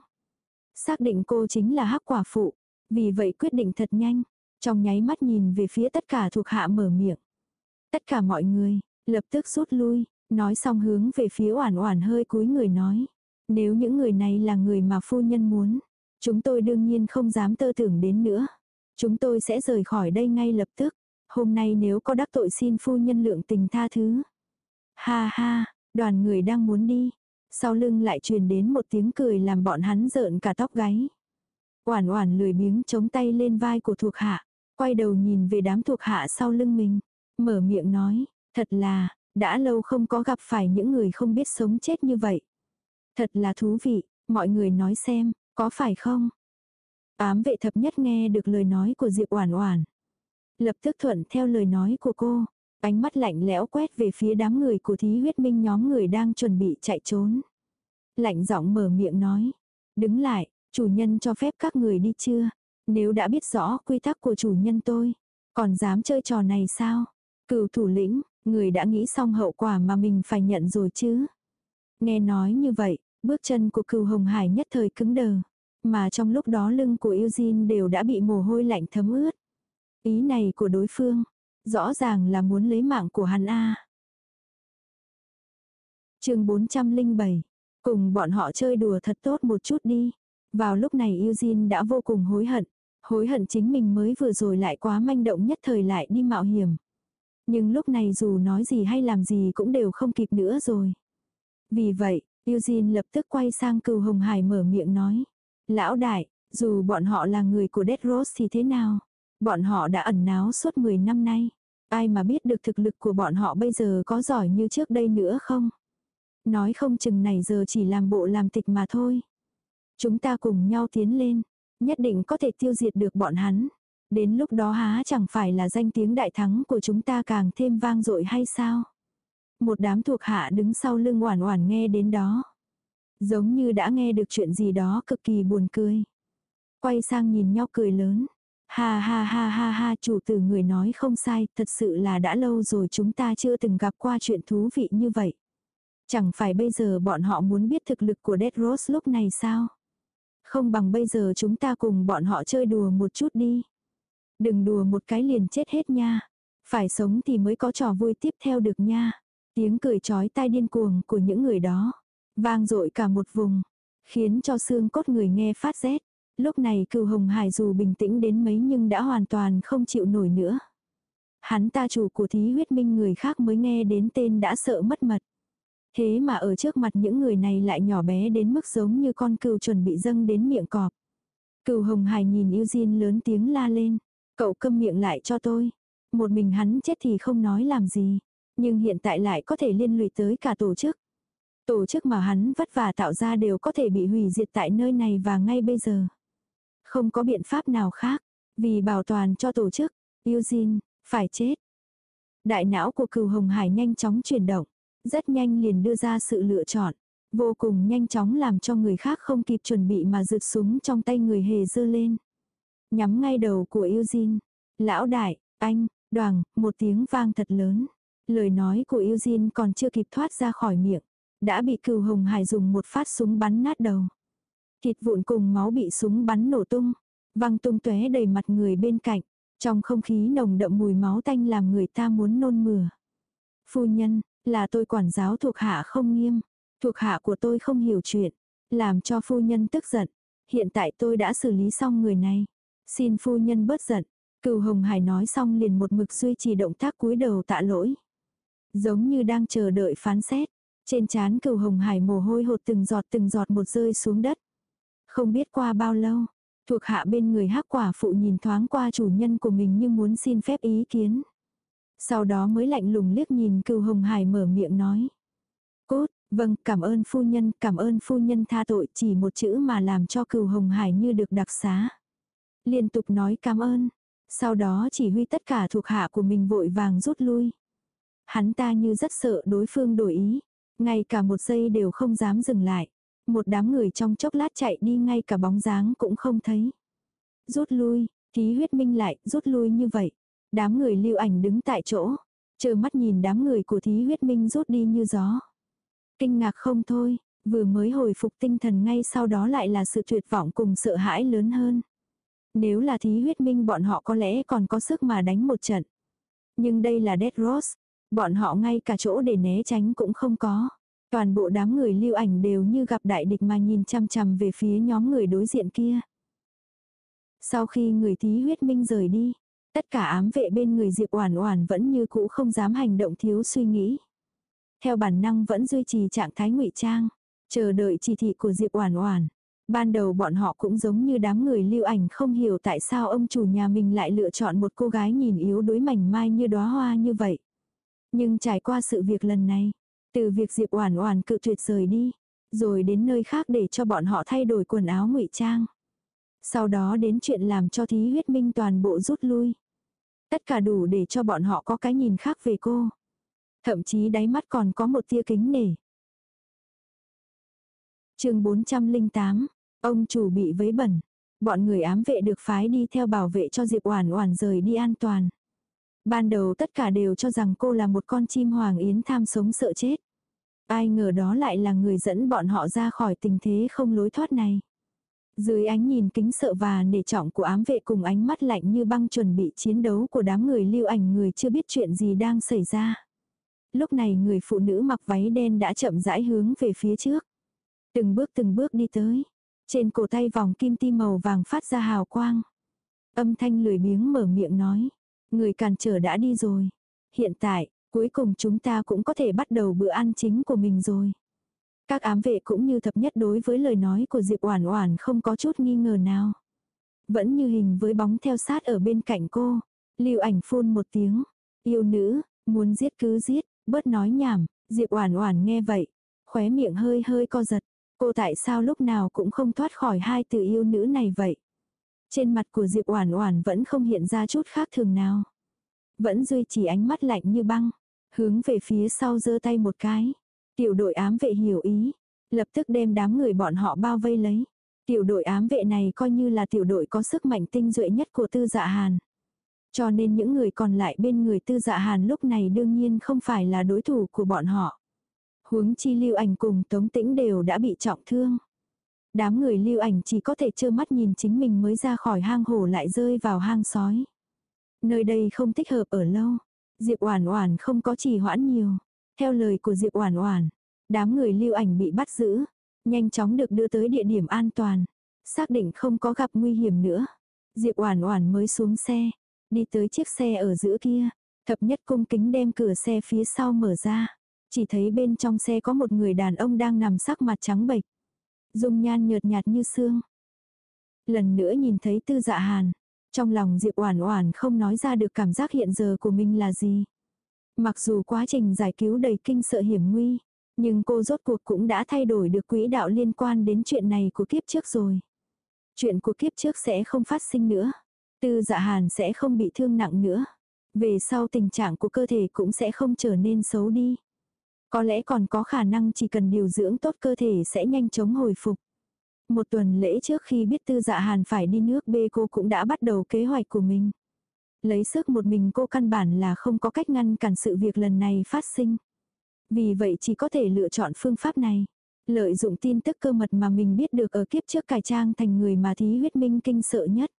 Xác định cô chính là hắc quả phụ, vì vậy quyết định thật nhanh, trong nháy mắt nhìn về phía tất cả thuộc hạ mở miệng. Tất cả mọi người, lập tức rút lui, nói xong hướng về phía oản oản hơi cúi người nói. Nếu những người này là người mà phu nhân muốn, chúng tôi đương nhiên không dám tơ tưởng đến nữa. Chúng tôi sẽ rời khỏi đây ngay lập tức. Hôm nay nếu có đắc tội xin phu nhân lượng tình tha thứ. Ha ha, đoàn người đang muốn đi. Sau lưng lại truyền đến một tiếng cười làm bọn hắn rợn cả tóc gáy. Oản oản lười biếng chống tay lên vai của thuộc hạ. Quay đầu nhìn về đám thuộc hạ sau lưng mình. Mở miệng nói, thật là, đã lâu không có gặp phải những người không biết sống chết như vậy. Thật là thú vị, mọi người nói xem, có phải không? Ám vệ thập nhất nghe được lời nói của Diệp Oản Oản. Lập tức thuận theo lời nói của cô, ánh mắt lạnh lẽo quét về phía đám người của thí huyết minh nhóm người đang chuẩn bị chạy trốn. Lạnh giọng mở miệng nói, đứng lại, chủ nhân cho phép các người đi chưa? Nếu đã biết rõ quy tắc của chủ nhân tôi, còn dám chơi trò này sao? Cửu thủ lĩnh, người đã nghĩ xong hậu quả mà mình phải nhận rồi chứ? Nghe nói như vậy, bước chân của cửu hồng hải nhất thời cứng đờ. Mà trong lúc đó lưng của Eugene đều đã bị mồ hôi lạnh thấm ướt. Ý này của đối phương, rõ ràng là muốn lấy mạng của hắn A. chương 407, cùng bọn họ chơi đùa thật tốt một chút đi. Vào lúc này Eugene đã vô cùng hối hận. Hối hận chính mình mới vừa rồi lại quá manh động nhất thời lại đi mạo hiểm. Nhưng lúc này dù nói gì hay làm gì cũng đều không kịp nữa rồi. Vì vậy, Eugene lập tức quay sang cừu Hồng Hải mở miệng nói. Lão đại, dù bọn họ là người của Dead Rose thì thế nào? Bọn họ đã ẩn náu suốt 10 năm nay. Ai mà biết được thực lực của bọn họ bây giờ có giỏi như trước đây nữa không? Nói không chừng này giờ chỉ làm bộ làm tịch mà thôi. Chúng ta cùng nhau tiến lên, nhất định có thể tiêu diệt được bọn hắn. Đến lúc đó há chẳng phải là danh tiếng đại thắng của chúng ta càng thêm vang dội hay sao? Một đám thuộc hạ đứng sau lưng oản oản nghe đến đó. Giống như đã nghe được chuyện gì đó cực kỳ buồn cười. Quay sang nhìn nhau cười lớn. Ha ha ha ha ha chủ tử người nói không sai, thật sự là đã lâu rồi chúng ta chưa từng gặp qua chuyện thú vị như vậy. Chẳng phải bây giờ bọn họ muốn biết thực lực của Dead Rose lúc này sao? Không bằng bây giờ chúng ta cùng bọn họ chơi đùa một chút đi. Đừng đùa một cái liền chết hết nha. Phải sống thì mới có trò vui tiếp theo được nha. Tiếng cười chói tai điên cuồng của những người đó. Vang dội cả một vùng. Khiến cho xương cốt người nghe phát rét. Lúc này cừu hồng hải dù bình tĩnh đến mấy nhưng đã hoàn toàn không chịu nổi nữa. Hắn ta chủ của thí huyết minh người khác mới nghe đến tên đã sợ mất mật. Thế mà ở trước mặt những người này lại nhỏ bé đến mức giống như con cừu chuẩn bị dâng đến miệng cọp. Cừu hồng hải nhìn Eugene lớn tiếng la lên. Cậu câm miệng lại cho tôi. Một mình hắn chết thì không nói làm gì. Nhưng hiện tại lại có thể liên lụy tới cả tổ chức. Tổ chức mà hắn vất vả tạo ra đều có thể bị hủy diệt tại nơi này và ngay bây giờ. Không có biện pháp nào khác. Vì bảo toàn cho tổ chức, Eugene, phải chết. Đại não của cừu Hồng Hải nhanh chóng chuyển động. Rất nhanh liền đưa ra sự lựa chọn. Vô cùng nhanh chóng làm cho người khác không kịp chuẩn bị mà rượt súng trong tay người hề dơ lên. Nhắm ngay đầu của Eugene. Lão đại, anh, đoàn, một tiếng vang thật lớn. Lời nói của Eugene còn chưa kịp thoát ra khỏi miệng. Đã bị cừu hồng hải dùng một phát súng bắn nát đầu. Thịt vụn cùng máu bị súng bắn nổ tung. Văng tung tóe đầy mặt người bên cạnh. Trong không khí nồng đậm mùi máu tanh làm người ta muốn nôn mửa. Phu nhân, là tôi quản giáo thuộc hạ không nghiêm. Thuộc hạ của tôi không hiểu chuyện. Làm cho phu nhân tức giận. Hiện tại tôi đã xử lý xong người này. Xin phu nhân bớt giận. Cừu Hồng Hải nói xong liền một mực duy trì động tác cúi đầu tạ lỗi. Giống như đang chờ đợi phán xét. Trên trán cừu Hồng Hải mồ hôi hột từng giọt từng giọt một rơi xuống đất. Không biết qua bao lâu, thuộc hạ bên người hắc quả phụ nhìn thoáng qua chủ nhân của mình như muốn xin phép ý kiến. Sau đó mới lạnh lùng liếc nhìn cừu Hồng Hải mở miệng nói. Cốt, vâng, cảm ơn phu nhân, cảm ơn phu nhân tha tội chỉ một chữ mà làm cho cừu Hồng Hải như được đặc xá. Liên tục nói cảm ơn. Sau đó chỉ huy tất cả thuộc hạ của mình vội vàng rút lui. Hắn ta như rất sợ đối phương đổi ý. Ngay cả một giây đều không dám dừng lại. Một đám người trong chốc lát chạy đi ngay cả bóng dáng cũng không thấy. Rút lui, Thí huyết minh lại, rút lui như vậy. Đám người lưu ảnh đứng tại chỗ. Chờ mắt nhìn đám người của thí huyết minh rút đi như gió. Kinh ngạc không thôi, vừa mới hồi phục tinh thần ngay sau đó lại là sự tuyệt vọng cùng sợ hãi lớn hơn. Nếu là thí huyết minh bọn họ có lẽ còn có sức mà đánh một trận. Nhưng đây là Dead Rose, bọn họ ngay cả chỗ để né tránh cũng không có. Toàn bộ đám người lưu ảnh đều như gặp đại địch mà nhìn chăm chăm về phía nhóm người đối diện kia. Sau khi người thí huyết minh rời đi, tất cả ám vệ bên người Diệp Oản Oản vẫn như cũ không dám hành động thiếu suy nghĩ. Theo bản năng vẫn duy trì trạng thái ngụy trang, chờ đợi chỉ thị của Diệp Oản Oản. Ban đầu bọn họ cũng giống như đám người lưu ảnh không hiểu tại sao ông chủ nhà mình lại lựa chọn một cô gái nhìn yếu đuối mảnh mai như đóa hoa như vậy. Nhưng trải qua sự việc lần này, từ việc Diệp Oản Oản cự tuyệt rời đi, rồi đến nơi khác để cho bọn họ thay đổi quần áo ngụy trang. Sau đó đến chuyện làm cho thí huyết minh toàn bộ rút lui. Tất cả đủ để cho bọn họ có cái nhìn khác về cô. Thậm chí đáy mắt còn có một tia kính nể. chương 408, ông chủ bị vấy bẩn. Bọn người ám vệ được phái đi theo bảo vệ cho Diệp Oản Oản rời đi an toàn. Ban đầu tất cả đều cho rằng cô là một con chim hoàng yến tham sống sợ chết. Ai ngờ đó lại là người dẫn bọn họ ra khỏi tình thế không lối thoát này. Dưới ánh nhìn kính sợ và nể trọng của ám vệ cùng ánh mắt lạnh như băng chuẩn bị chiến đấu của đám người lưu ảnh người chưa biết chuyện gì đang xảy ra. Lúc này người phụ nữ mặc váy đen đã chậm rãi hướng về phía trước. Từng bước từng bước đi tới. Trên cổ tay vòng kim ti màu vàng phát ra hào quang. Âm thanh lười biếng mở miệng nói. Người càn trở đã đi rồi. Hiện tại, cuối cùng chúng ta cũng có thể bắt đầu bữa ăn chính của mình rồi. Các ám vệ cũng như thập nhất đối với lời nói của Diệp Oản Oản không có chút nghi ngờ nào. Vẫn như hình với bóng theo sát ở bên cạnh cô. Lưu ảnh phun một tiếng. Yêu nữ, muốn giết cứ giết, bớt nói nhảm. Diệp Oản Oản nghe vậy, khóe miệng hơi hơi co giật. Cô tại sao lúc nào cũng không thoát khỏi hai từ yêu nữ này vậy? Trên mặt của Diệp Oản Oản vẫn không hiện ra chút khác thường nào. Vẫn duy trì ánh mắt lạnh như băng, hướng về phía sau giơ tay một cái. Tiểu đội ám vệ hiểu ý, lập tức đem đám người bọn họ bao vây lấy. Tiểu đội ám vệ này coi như là tiểu đội có sức mạnh tinh duệ nhất của tư dạ hàn. Cho nên những người còn lại bên người tư dạ hàn lúc này đương nhiên không phải là đối thủ của bọn họ. Huống chi lưu ảnh cùng tống tĩnh đều đã bị trọng thương. Đám người lưu ảnh chỉ có thể trơ mắt nhìn chính mình mới ra khỏi hang hổ lại rơi vào hang sói. Nơi đây không thích hợp ở lâu. Diệp Oản Oản không có trì hoãn nhiều. Theo lời của Diệp Oản Oản, đám người lưu ảnh bị bắt giữ, nhanh chóng được đưa tới địa điểm an toàn, xác định không có gặp nguy hiểm nữa. Diệp Oản Oản mới xuống xe, đi tới chiếc xe ở giữa kia, thập nhất cung kính đem cửa xe phía sau mở ra, chỉ thấy bên trong xe có một người đàn ông đang nằm sắc mặt trắng bệch, dung nhan nhợt nhạt như xương. Lần nữa nhìn thấy Tư Dạ Hàn, trong lòng Diệp Oản Oản không nói ra được cảm giác hiện giờ của mình là gì. Mặc dù quá trình giải cứu đầy kinh sợ hiểm nguy, nhưng cô rốt cuộc cũng đã thay đổi được quỹ đạo liên quan đến chuyện này của kiếp trước rồi. Chuyện của kiếp trước sẽ không phát sinh nữa. Tư dạ hàn sẽ không bị thương nặng nữa. Về sau tình trạng của cơ thể cũng sẽ không trở nên xấu đi. Có lẽ còn có khả năng chỉ cần điều dưỡng tốt cơ thể sẽ nhanh chóng hồi phục. Một tuần lễ trước khi biết tư dạ hàn phải đi nước B cô cũng đã bắt đầu kế hoạch của mình. Lấy sức một mình cô căn bản là không có cách ngăn cản sự việc lần này phát sinh. Vì vậy chỉ có thể lựa chọn phương pháp này. Lợi dụng tin tức cơ mật mà mình biết được ở kiếp trước cải trang thành người mà thí huyết minh kinh sợ nhất.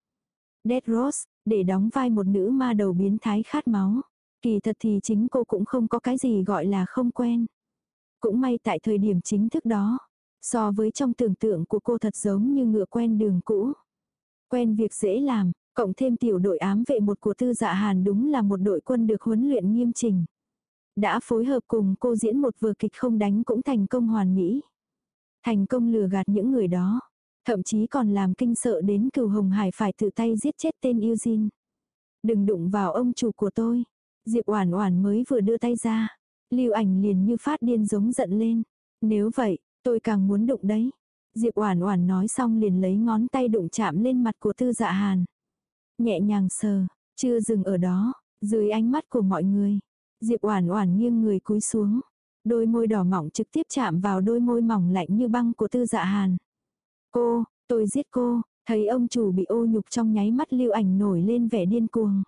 Dead Rose, để đóng vai một nữ ma đầu biến thái khát máu. Kỳ thật thì chính cô cũng không có cái gì gọi là không quen. Cũng may tại thời điểm chính thức đó, so với trong tưởng tượng của cô thật giống như ngựa quen đường cũ. Quen việc dễ làm, Cộng thêm tiểu đội ám vệ một của tư dạ hàn đúng là một đội quân được huấn luyện nghiêm chỉnh. Đã phối hợp cùng cô diễn một vừa kịch không đánh cũng thành công hoàn mỹ. Thành công lừa gạt những người đó. Thậm chí còn làm kinh sợ đến cửu hồng hải phải tự tay giết chết tên Eugene. Đừng đụng vào ông chủ của tôi. Diệp Oản Oản mới vừa đưa tay ra, Lưu Ảnh liền như phát điên giống giận lên. Nếu vậy, tôi càng muốn đụng đấy. Diệp Oản Oản nói xong liền lấy ngón tay đụng chạm lên mặt của Tư Dạ Hàn nhẹ nhàng sờ, chưa dừng ở đó, dưới ánh mắt của mọi người. Diệp Oản Oản nghiêng người cúi xuống, Đôi môi đỏ mọng trực tiếp chạm vào đôi môi mỏng lạnh như băng của tư dạ hàn. Cô, tôi giết cô, thấy ông chủ bị ô nhục trong nháy mắt lưu ảnh nổi lên vẻ điên cuồng.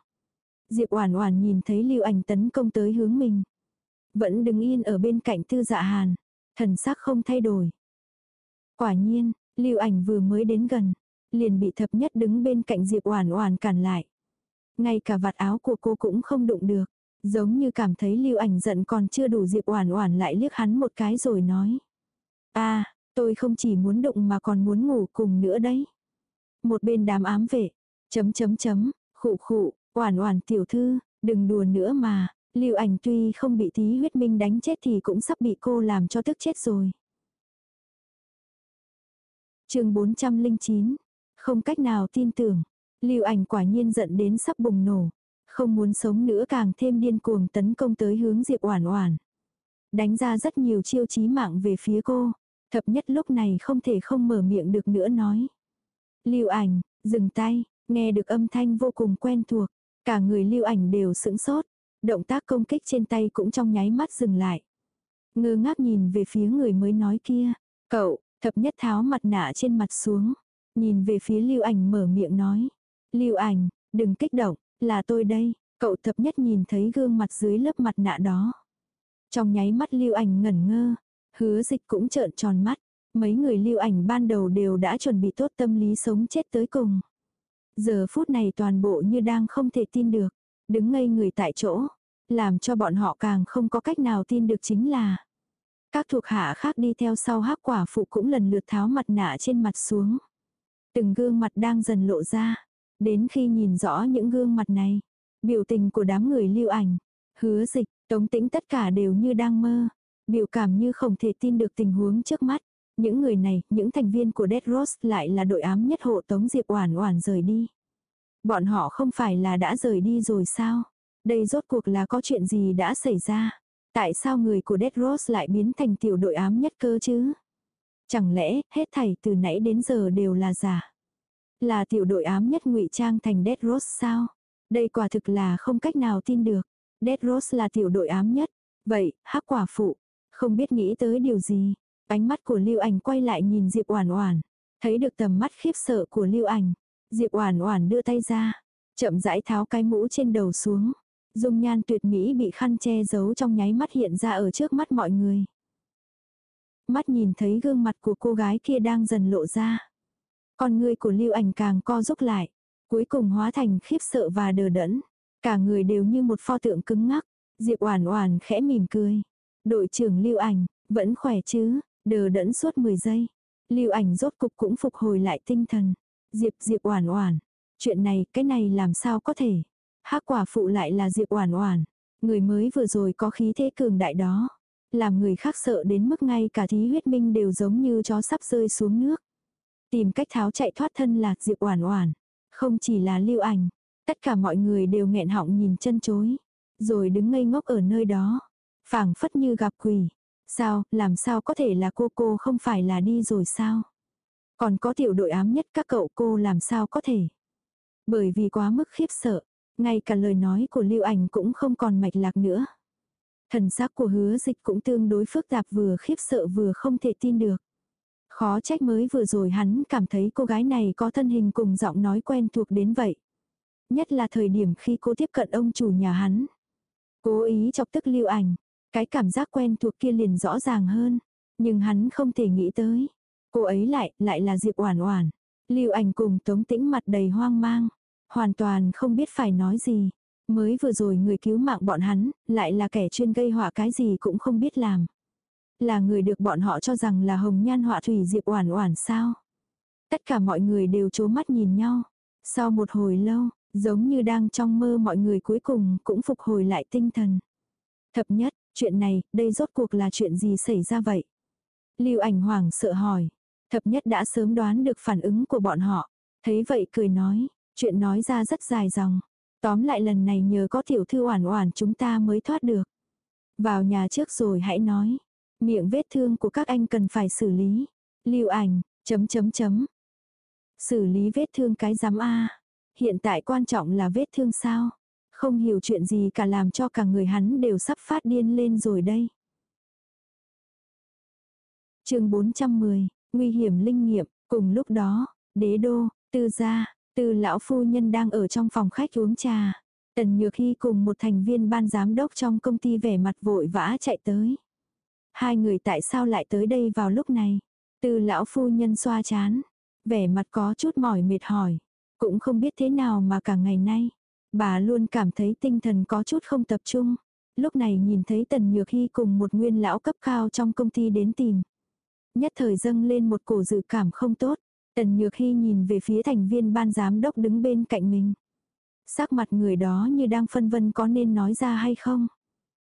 Diệp Oản Oản nhìn thấy Lưu Ảnh tấn công tới hướng mình, vẫn đứng yên ở bên cạnh Tư Dạ Hàn, thần sắc không thay đổi. Quả nhiên, Lưu Ảnh vừa mới đến gần, liền bị Thập Nhất đứng bên cạnh Diệp Oản Oản cản lại. Ngay cả vạt áo của cô cũng không đụng được, giống như cảm thấy Lưu Ảnh giận còn chưa đủ Diệp Oản Oản lại liếc hắn một cái rồi nói: "A, tôi không chỉ muốn đụng mà còn muốn ngủ cùng nữa đấy." Một bên đám ám vệ, chấm chấm chấm, khụ khụ, Oản oản tiểu thư, đừng đùa nữa mà, lưu ảnh tuy không bị tí huyết minh đánh chết thì cũng sắp bị cô làm cho tức chết rồi. chương 409, không cách nào tin tưởng, lưu ảnh quả nhiên giận đến sắp bùng nổ, không muốn sống nữa càng thêm điên cuồng tấn công tới hướng Diệp Oản Oản. Đánh ra rất nhiều chiêu chí mạng về phía cô, thập nhất lúc này không thể không mở miệng được nữa nói. Lưu ảnh, dừng tay, nghe được âm thanh vô cùng quen thuộc, Cả người lưu ảnh đều sững sốt, động tác công kích trên tay cũng trong nháy mắt dừng lại. Ngơ ngác nhìn về phía người mới nói kia, cậu, thập nhất tháo mặt nạ trên mặt xuống, nhìn về phía lưu ảnh mở miệng nói. Lưu ảnh, đừng kích động, là tôi đây, cậu thập nhất nhìn thấy gương mặt dưới lớp mặt nạ đó. Trong nháy mắt lưu ảnh ngẩn ngơ, hứa dịch cũng trợn tròn mắt, mấy người lưu ảnh ban đầu đều đã chuẩn bị tốt tâm lý sống chết tới cùng. Giờ phút này toàn bộ như đang không thể tin được, đứng ngây người tại chỗ, làm cho bọn họ càng không có cách nào tin được chính là các thuộc hạ khác đi theo sau hắc quả phụ cũng lần lượt tháo mặt nạ trên mặt xuống. Từng gương mặt đang dần lộ ra, đến khi nhìn rõ những gương mặt này, biểu tình của đám người lưu ảnh, hứa dịch, tống tĩnh tất cả đều như đang mơ, biểu cảm như không thể tin được tình huống trước mắt. Những người này, những thành viên của Dead Rose lại là đội ám nhất hộ Tống Diệp Oản Oản rời đi. Bọn họ không phải là đã rời đi rồi sao? Đây rốt cuộc là có chuyện gì đã xảy ra? Tại sao người của Dead Rose lại biến thành tiểu đội ám nhất cơ chứ? Chẳng lẽ hết thảy từ nãy đến giờ đều là giả? Là tiểu đội ám nhất ngụy trang thành Dead Rose sao? Đây quả thực là không cách nào tin được. Dead Rose là tiểu đội ám nhất. Vậy, hắc quả phụ, không biết nghĩ tới điều gì, Ánh mắt của Lưu Ảnh quay lại nhìn Diệp Oản Oản, thấy được tầm mắt khiếp sợ của Lưu Ảnh. Diệp Oản Oản đưa tay ra, chậm rãi tháo cái mũ trên đầu xuống. Dung nhan tuyệt mỹ bị khăn che giấu trong nháy mắt hiện ra ở trước mắt mọi người. Mắt nhìn thấy gương mặt của cô gái kia đang dần lộ ra. Con ngươi của Lưu Ảnh càng co rúm lại, cuối cùng hóa thành khiếp sợ và đờ đẫn. Cả người đều như một pho tượng cứng ngắc. Diệp Oản Oản khẽ mỉm cười. "Đội trưởng Lưu Ảnh, vẫn khỏe chứ?" Đờ đẫn suốt 10 giây. Lưu ảnh rốt cục cũng phục hồi lại tinh thần. Diệp Diệp Oản Oản, chuyện này, cái này làm sao có thể? Hắc quả phụ lại là Diệp Oản Oản, người mới vừa rồi có khí thế cường đại đó, làm người khác sợ đến mức ngay cả thí huyết minh đều giống như chó sắp rơi xuống nước. Tìm cách tháo chạy thoát thân là Diệp Oản Oản, không chỉ là Lưu Ảnh, tất cả mọi người đều nghẹn họng nhìn chân chối, rồi đứng ngây ngốc ở nơi đó, phảng phất như gặp quỷ. Sao, làm sao có thể là cô cô không phải là đi rồi sao? Còn có tiểu đội ám nhất các cậu cô làm sao có thể? Bởi vì quá mức khiếp sợ, ngay cả lời nói của lưu ảnh cũng không còn mạch lạc nữa. Thần sắc của hứa dịch cũng tương đối phức tạp vừa khiếp sợ vừa không thể tin được. Khó trách mới vừa rồi hắn cảm thấy cô gái này có thân hình cùng giọng nói quen thuộc đến vậy. Nhất là thời điểm khi cô tiếp cận ông chủ nhà hắn. Cố ý chọc tức lưu ảnh, cái cảm giác quen thuộc kia liền rõ ràng hơn. Nhưng hắn không thể nghĩ tới. Cô ấy lại, lại là Diệp Oản Oản. Lưu ảnh cùng Tống Tĩnh mặt đầy hoang mang. Hoàn toàn không biết phải nói gì. Mới vừa rồi người cứu mạng bọn hắn, lại là kẻ chuyên gây họa cái gì cũng không biết làm. Là người được bọn họ cho rằng là hồng nhan họa thủy Diệp Oản Oản sao. Tất cả mọi người đều trố mắt nhìn nhau. Sau một hồi lâu, giống như đang trong mơ mọi người cuối cùng cũng phục hồi lại tinh thần. Thập nhất, Chuyện này, đây rốt cuộc là chuyện gì xảy ra vậy? Lưu ảnh hoàng sợ hỏi. Thập nhất đã sớm đoán được phản ứng của bọn họ. Thấy vậy cười nói, chuyện nói ra rất dài dòng. Tóm lại lần này nhờ có tiểu thư oản oản chúng ta mới thoát được. Vào nhà trước rồi hãy nói. Miệng vết thương của các anh cần phải xử lý. Lưu ảnh, chấm chấm chấm. Xử lý vết thương cái giám A. Hiện tại quan trọng là vết thương sao? Không hiểu chuyện gì cả làm cho cả người hắn đều sắp phát điên lên rồi đây. chương 410, nguy hiểm linh nghiệm, cùng lúc đó, đế đô, tư gia, tư lão phu nhân đang ở trong phòng khách uống trà. Tần Nhược Hy cùng một thành viên ban giám đốc trong công ty vẻ mặt vội vã chạy tới. Hai người tại sao lại tới đây vào lúc này? Tư lão phu nhân xoa chán, vẻ mặt có chút mỏi mệt hỏi. Cũng không biết thế nào mà cả ngày nay, bà luôn cảm thấy tinh thần có chút không tập trung. Lúc này nhìn thấy Tần Nhược Hy cùng một nguyên lão cấp cao trong công ty đến tìm. Nhất thời dâng lên một cổ dự cảm không tốt. Tần Nhược Hy nhìn về phía thành viên ban giám đốc đứng bên cạnh mình. Sắc mặt người đó như đang phân vân có nên nói ra hay không.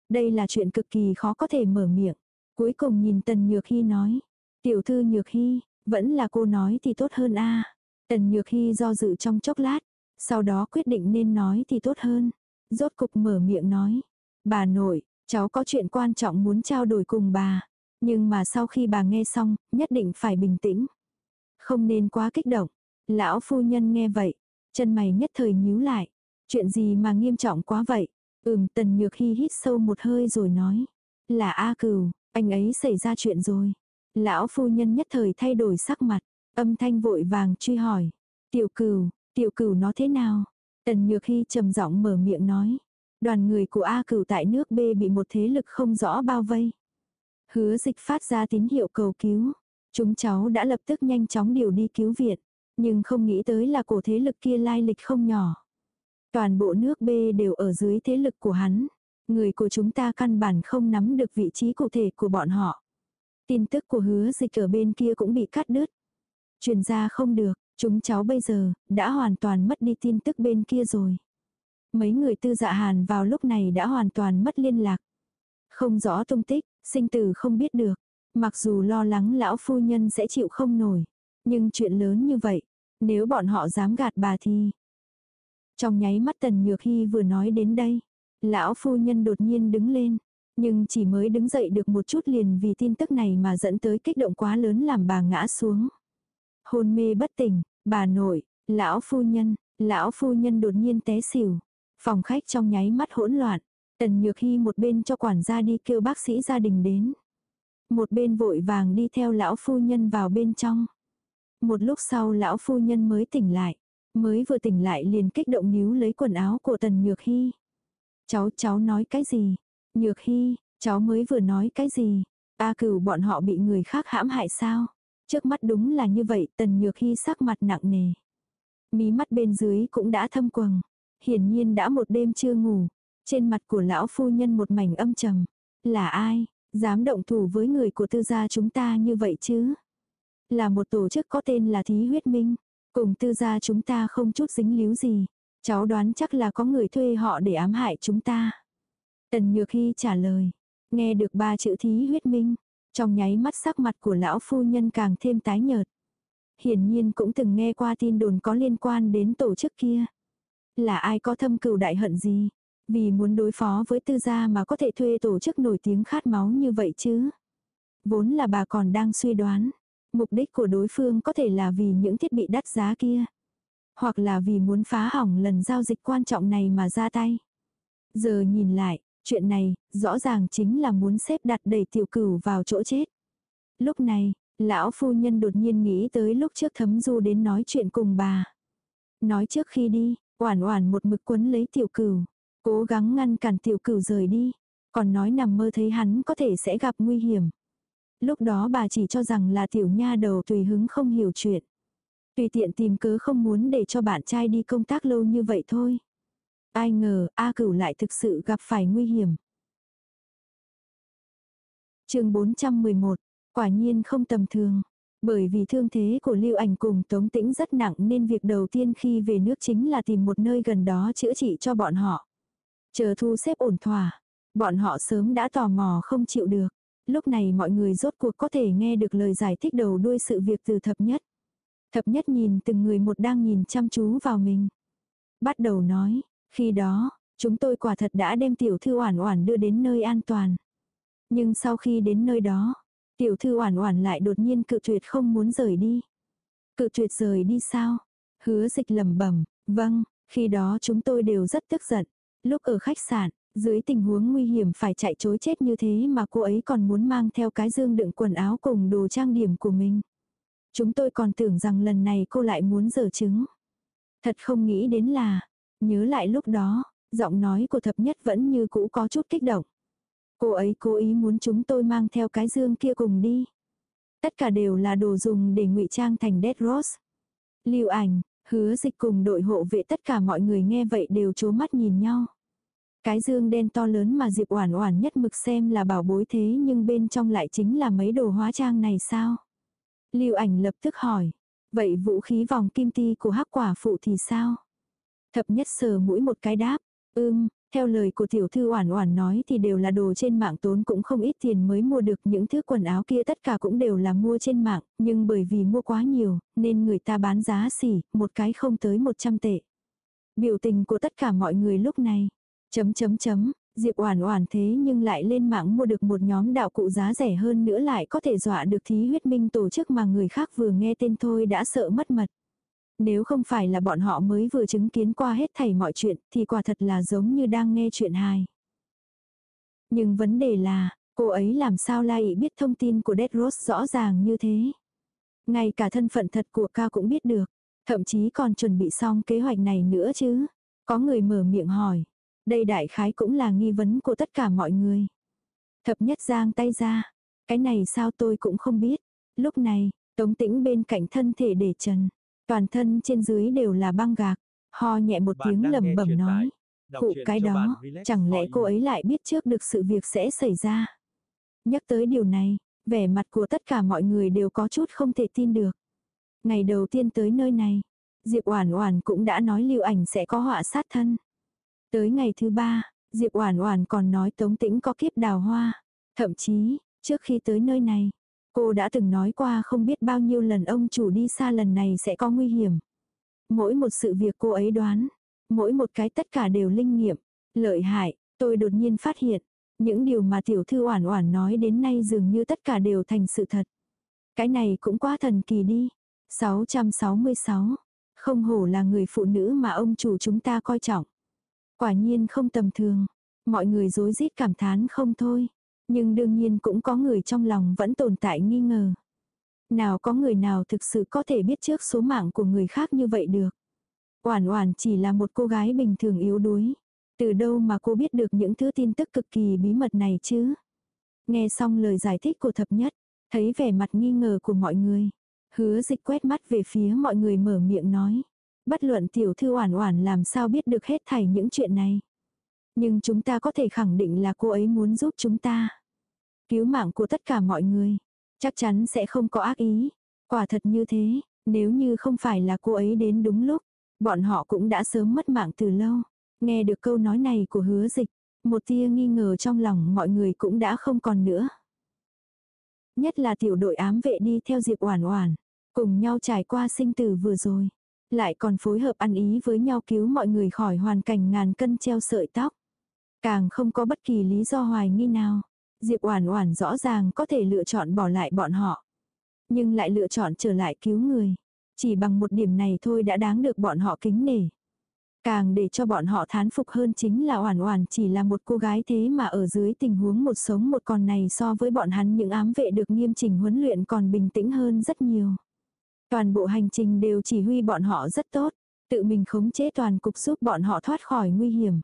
Đây là chuyện cực kỳ khó có thể mở miệng. Cuối cùng nhìn Tần Nhược Hy nói. Tiểu thư Nhược Hy, vẫn là cô nói thì tốt hơn a Tần Nhược Hy do dự trong chốc lát. Sau đó quyết định nên nói thì tốt hơn. Rốt cục mở miệng nói. Bà nội, cháu có chuyện quan trọng muốn trao đổi cùng bà. Nhưng mà sau khi bà nghe xong, nhất định phải bình tĩnh. Không nên quá kích động. Lão phu nhân nghe vậy, chân mày nhất thời nhíu lại. Chuyện gì mà nghiêm trọng quá vậy? Ừm tần nhược hy hít sâu một hơi rồi nói. Là A cừu anh ấy xảy ra chuyện rồi. Lão phu nhân nhất thời thay đổi sắc mặt, âm thanh vội vàng truy hỏi. Tiểu cừu tiểu cửu nó thế nào? Tần nhược hy trầm giọng mở miệng nói. Đoàn người của A cửu tại nước B bị một thế lực không rõ bao vây. Hứa dịch phát ra tín hiệu cầu cứu. Chúng cháu đã lập tức nhanh chóng điều đi cứu viện. Nhưng không nghĩ tới là cổ thế lực kia lai lịch không nhỏ. Toàn bộ nước B đều ở dưới thế lực của hắn. Người của chúng ta căn bản không nắm được vị trí cụ thể của bọn họ. Tin tức của hứa dịch ở bên kia cũng bị cắt đứt. Truyền ra không được, chúng cháu bây giờ đã hoàn toàn mất đi tin tức bên kia rồi. Mấy người tư dạ hàn vào lúc này đã hoàn toàn mất liên lạc. Không rõ tung tích, sinh tử không biết được. Mặc dù lo lắng lão phu nhân sẽ chịu không nổi. Nhưng chuyện lớn như vậy, nếu bọn họ dám gạt bà thì... Trong nháy mắt Tần Nhược Hy vừa nói đến đây, lão phu nhân đột nhiên đứng lên. Nhưng chỉ mới đứng dậy được một chút liền vì tin tức này mà dẫn tới kích động quá lớn làm bà ngã xuống. Hôn mê bất tỉnh, bà nội, lão phu nhân, lão phu nhân đột nhiên té xỉu. Phòng khách trong nháy mắt hỗn loạn. Tần Nhược Hy một bên cho quản gia đi kêu bác sĩ gia đình đến. Một bên vội vàng đi theo lão phu nhân vào bên trong. Một lúc sau lão phu nhân mới tỉnh lại. Mới vừa tỉnh lại liền kích động níu lấy quần áo của Tần Nhược Hy. Cháu, cháu nói cái gì? Nhược Hy, cháu mới vừa nói cái gì? A cửu bọn họ bị người khác hãm hại sao? Trước mắt đúng là như vậy, Tần Nhược Hy sắc mặt nặng nề. Mí mắt bên dưới cũng đã thâm quầng. Hiển nhiên đã một đêm chưa ngủ. Trên mặt của lão phu nhân một mảnh âm trầm. Là ai? Dám động thủ với người của tư gia chúng ta như vậy chứ? Là một tổ chức có tên là Thí Huyết Minh. Cùng tư gia chúng ta không chút dính líu gì. Cháu đoán chắc là có người thuê họ để ám hại chúng ta. Tần Nhược Hy trả lời. Nghe được ba chữ Thí Huyết Minh. Trong nháy mắt sắc mặt của lão phu nhân càng thêm tái nhợt. Hiển nhiên cũng từng nghe qua tin đồn có liên quan đến tổ chức kia. Là ai có thâm cừu đại hận gì? Vì muốn đối phó với tư gia mà có thể thuê tổ chức nổi tiếng khát máu như vậy chứ. Vốn là bà còn đang suy đoán. Mục đích của đối phương có thể là vì những thiết bị đắt giá kia. Hoặc là vì muốn phá hỏng lần giao dịch quan trọng này mà ra tay. Giờ nhìn lại, chuyện này, rõ ràng chính là muốn xếp đặt đẩy tiểu cửu vào chỗ chết. Lúc này, lão phu nhân đột nhiên nghĩ tới lúc trước thấm du đến nói chuyện cùng bà. Nói trước khi đi, oản oản một mực quấn lấy tiểu cửu. Cố gắng ngăn cản tiểu cửu rời đi. Còn nói nằm mơ thấy hắn có thể sẽ gặp nguy hiểm. Lúc đó bà chỉ cho rằng là tiểu nha đầu tùy hứng không hiểu chuyện. Tùy tiện tìm cớ không muốn để cho bạn trai đi công tác lâu như vậy thôi. Ai ngờ A cửu lại thực sự gặp phải nguy hiểm. chương 411, quả nhiên không tầm thường. Bởi vì thương thế của Lưu Ảnh cùng Tống Tĩnh rất nặng nên việc đầu tiên khi về nước chính là tìm một nơi gần đó chữa trị cho bọn họ. Chờ thu xếp ổn thỏa, bọn họ sớm đã tò mò không chịu được. Lúc này mọi người rốt cuộc có thể nghe được lời giải thích đầu đuôi sự việc từ thập nhất. Thập nhất nhìn từng người một đang nhìn chăm chú vào mình. Bắt đầu nói, khi đó, chúng tôi quả thật đã đem tiểu thư oản oản đưa đến nơi an toàn. Nhưng sau khi đến nơi đó, tiểu thư oản oản lại đột nhiên cự tuyệt không muốn rời đi. Cự tuyệt rời đi sao? Hứa dịch lẩm bẩm vâng, khi đó chúng tôi đều rất tức giận. Lúc ở khách sạn, Dưới tình huống nguy hiểm phải chạy chối chết như thế mà cô ấy còn muốn mang theo cái dương đựng quần áo cùng đồ trang điểm của mình. Chúng tôi còn tưởng rằng lần này cô lại muốn dở chứng. Thật không nghĩ đến là, nhớ lại lúc đó, giọng nói của thập nhất vẫn như cũ có chút kích động. Cô ấy cố ý muốn chúng tôi mang theo cái dương kia cùng đi. Tất cả đều là đồ dùng để ngụy trang thành Dead Rose. Lưu ảnh, hứa dịch cùng đội hộ vệ tất cả mọi người nghe vậy đều chố mắt nhìn nhau. Cái dương đen to lớn mà Diệp Oản Oản nhất mực xem là bảo bối thế nhưng bên trong lại chính là mấy đồ hóa trang này sao? Lưu ảnh lập tức hỏi. Vậy vũ khí vòng kim ti của hắc quả phụ thì sao? Thập nhất sờ mũi một cái đáp. Ưm, theo lời của tiểu thư Oản Oản nói thì đều là đồ trên mạng tốn cũng không ít tiền mới mua được những thứ quần áo kia tất cả cũng đều là mua trên mạng, nhưng bởi vì mua quá nhiều, nên người ta bán giá xỉ, một cái không tới 100 tệ. Biểu tình của tất cả mọi người lúc này, chấm chấm chấm, Diệp Oản Oản thế nhưng lại lên mạng mua được một nhóm đạo cụ giá rẻ hơn nữa lại có thể dọa được thí huyết minh tổ chức mà người khác vừa nghe tên thôi đã sợ mất mật. Nếu không phải là bọn họ mới vừa chứng kiến qua hết thảy mọi chuyện thì quả thật là giống như đang nghe chuyện hài. Nhưng vấn đề là, cô ấy làm sao lại biết thông tin của Dead Rose rõ ràng như thế. Ngay cả thân phận thật của ca cũng biết được. Thậm chí còn chuẩn bị xong kế hoạch này nữa chứ. Có người mở miệng hỏi. Đây đại khái cũng là nghi vấn của tất cả mọi người. Thập nhất giang tay ra. Cái này sao tôi cũng không biết. Lúc này, tống tĩnh bên cạnh thân thể để trần. Toàn thân trên dưới đều là băng gạc. Ho nhẹ một tiếng lầm bẩm nói. Cụ cái đó, chẳng lẽ cô ấy lại biết trước được sự việc sẽ xảy ra. Nhắc tới điều này, vẻ mặt của tất cả mọi người đều có chút không thể tin được. Ngày đầu tiên tới nơi này, Diệp Oản Oản cũng đã nói Lưu Ảnh sẽ có họa sát thân. Tới ngày thứ ba, Diệp Oản Oản còn nói Tống Tĩnh có kiếp đào hoa. Thậm chí, trước khi tới nơi này, cô đã từng nói qua không biết bao nhiêu lần ông chủ đi xa lần này sẽ có nguy hiểm. Mỗi một sự việc cô ấy đoán, mỗi một cái tất cả đều linh nghiệm, lợi hại, tôi đột nhiên phát hiện, những điều mà tiểu thư Oản Oản nói đến nay dường như tất cả đều thành sự thật. Cái này cũng quá thần kỳ đi. 666. Không hổ là người phụ nữ mà ông chủ chúng ta coi trọng. Quả nhiên không tầm thường. Mọi người rối rít cảm thán không thôi. Nhưng đương nhiên cũng có người trong lòng vẫn tồn tại nghi ngờ. Nào có người nào thực sự có thể biết trước số mạng của người khác như vậy được. Oản oản chỉ là một cô gái bình thường yếu đuối. Từ đâu mà cô biết được những thứ tin tức cực kỳ bí mật này chứ? Nghe xong lời giải thích của thập nhất, thấy vẻ mặt nghi ngờ của mọi người. Hứa dịch quét mắt về phía mọi người mở miệng nói. Bất luận tiểu thư oản oản làm sao biết được hết thảy những chuyện này. Nhưng chúng ta có thể khẳng định là cô ấy muốn giúp chúng ta. Cứu mạng của tất cả mọi người. Chắc chắn sẽ không có ác ý. Quả thật như thế, nếu như không phải là cô ấy đến đúng lúc, bọn họ cũng đã sớm mất mạng từ lâu. Nghe được câu nói này của hứa dịch, một tia nghi ngờ trong lòng mọi người cũng đã không còn nữa. Nhất là tiểu đội ám vệ đi theo Diệp Oản Oản, cùng nhau trải qua sinh tử vừa rồi lại còn phối hợp ăn ý với nhau cứu mọi người khỏi hoàn cảnh ngàn cân treo sợi tóc. Càng không có bất kỳ lý do hoài nghi nào. Diệp Oản Oản rõ ràng có thể lựa chọn bỏ lại bọn họ, nhưng lại lựa chọn trở lại cứu người. Chỉ bằng một điểm này thôi đã đáng được bọn họ kính nể. Càng để cho bọn họ thán phục hơn chính là Oản Oản chỉ là một cô gái thế mà ở dưới tình huống một sống một còn này so với bọn hắn những ám vệ được nghiêm chỉnh huấn luyện còn bình tĩnh hơn rất nhiều. Toàn bộ hành trình đều chỉ huy bọn họ rất tốt, tự mình khống chế toàn cục giúp bọn họ thoát khỏi nguy hiểm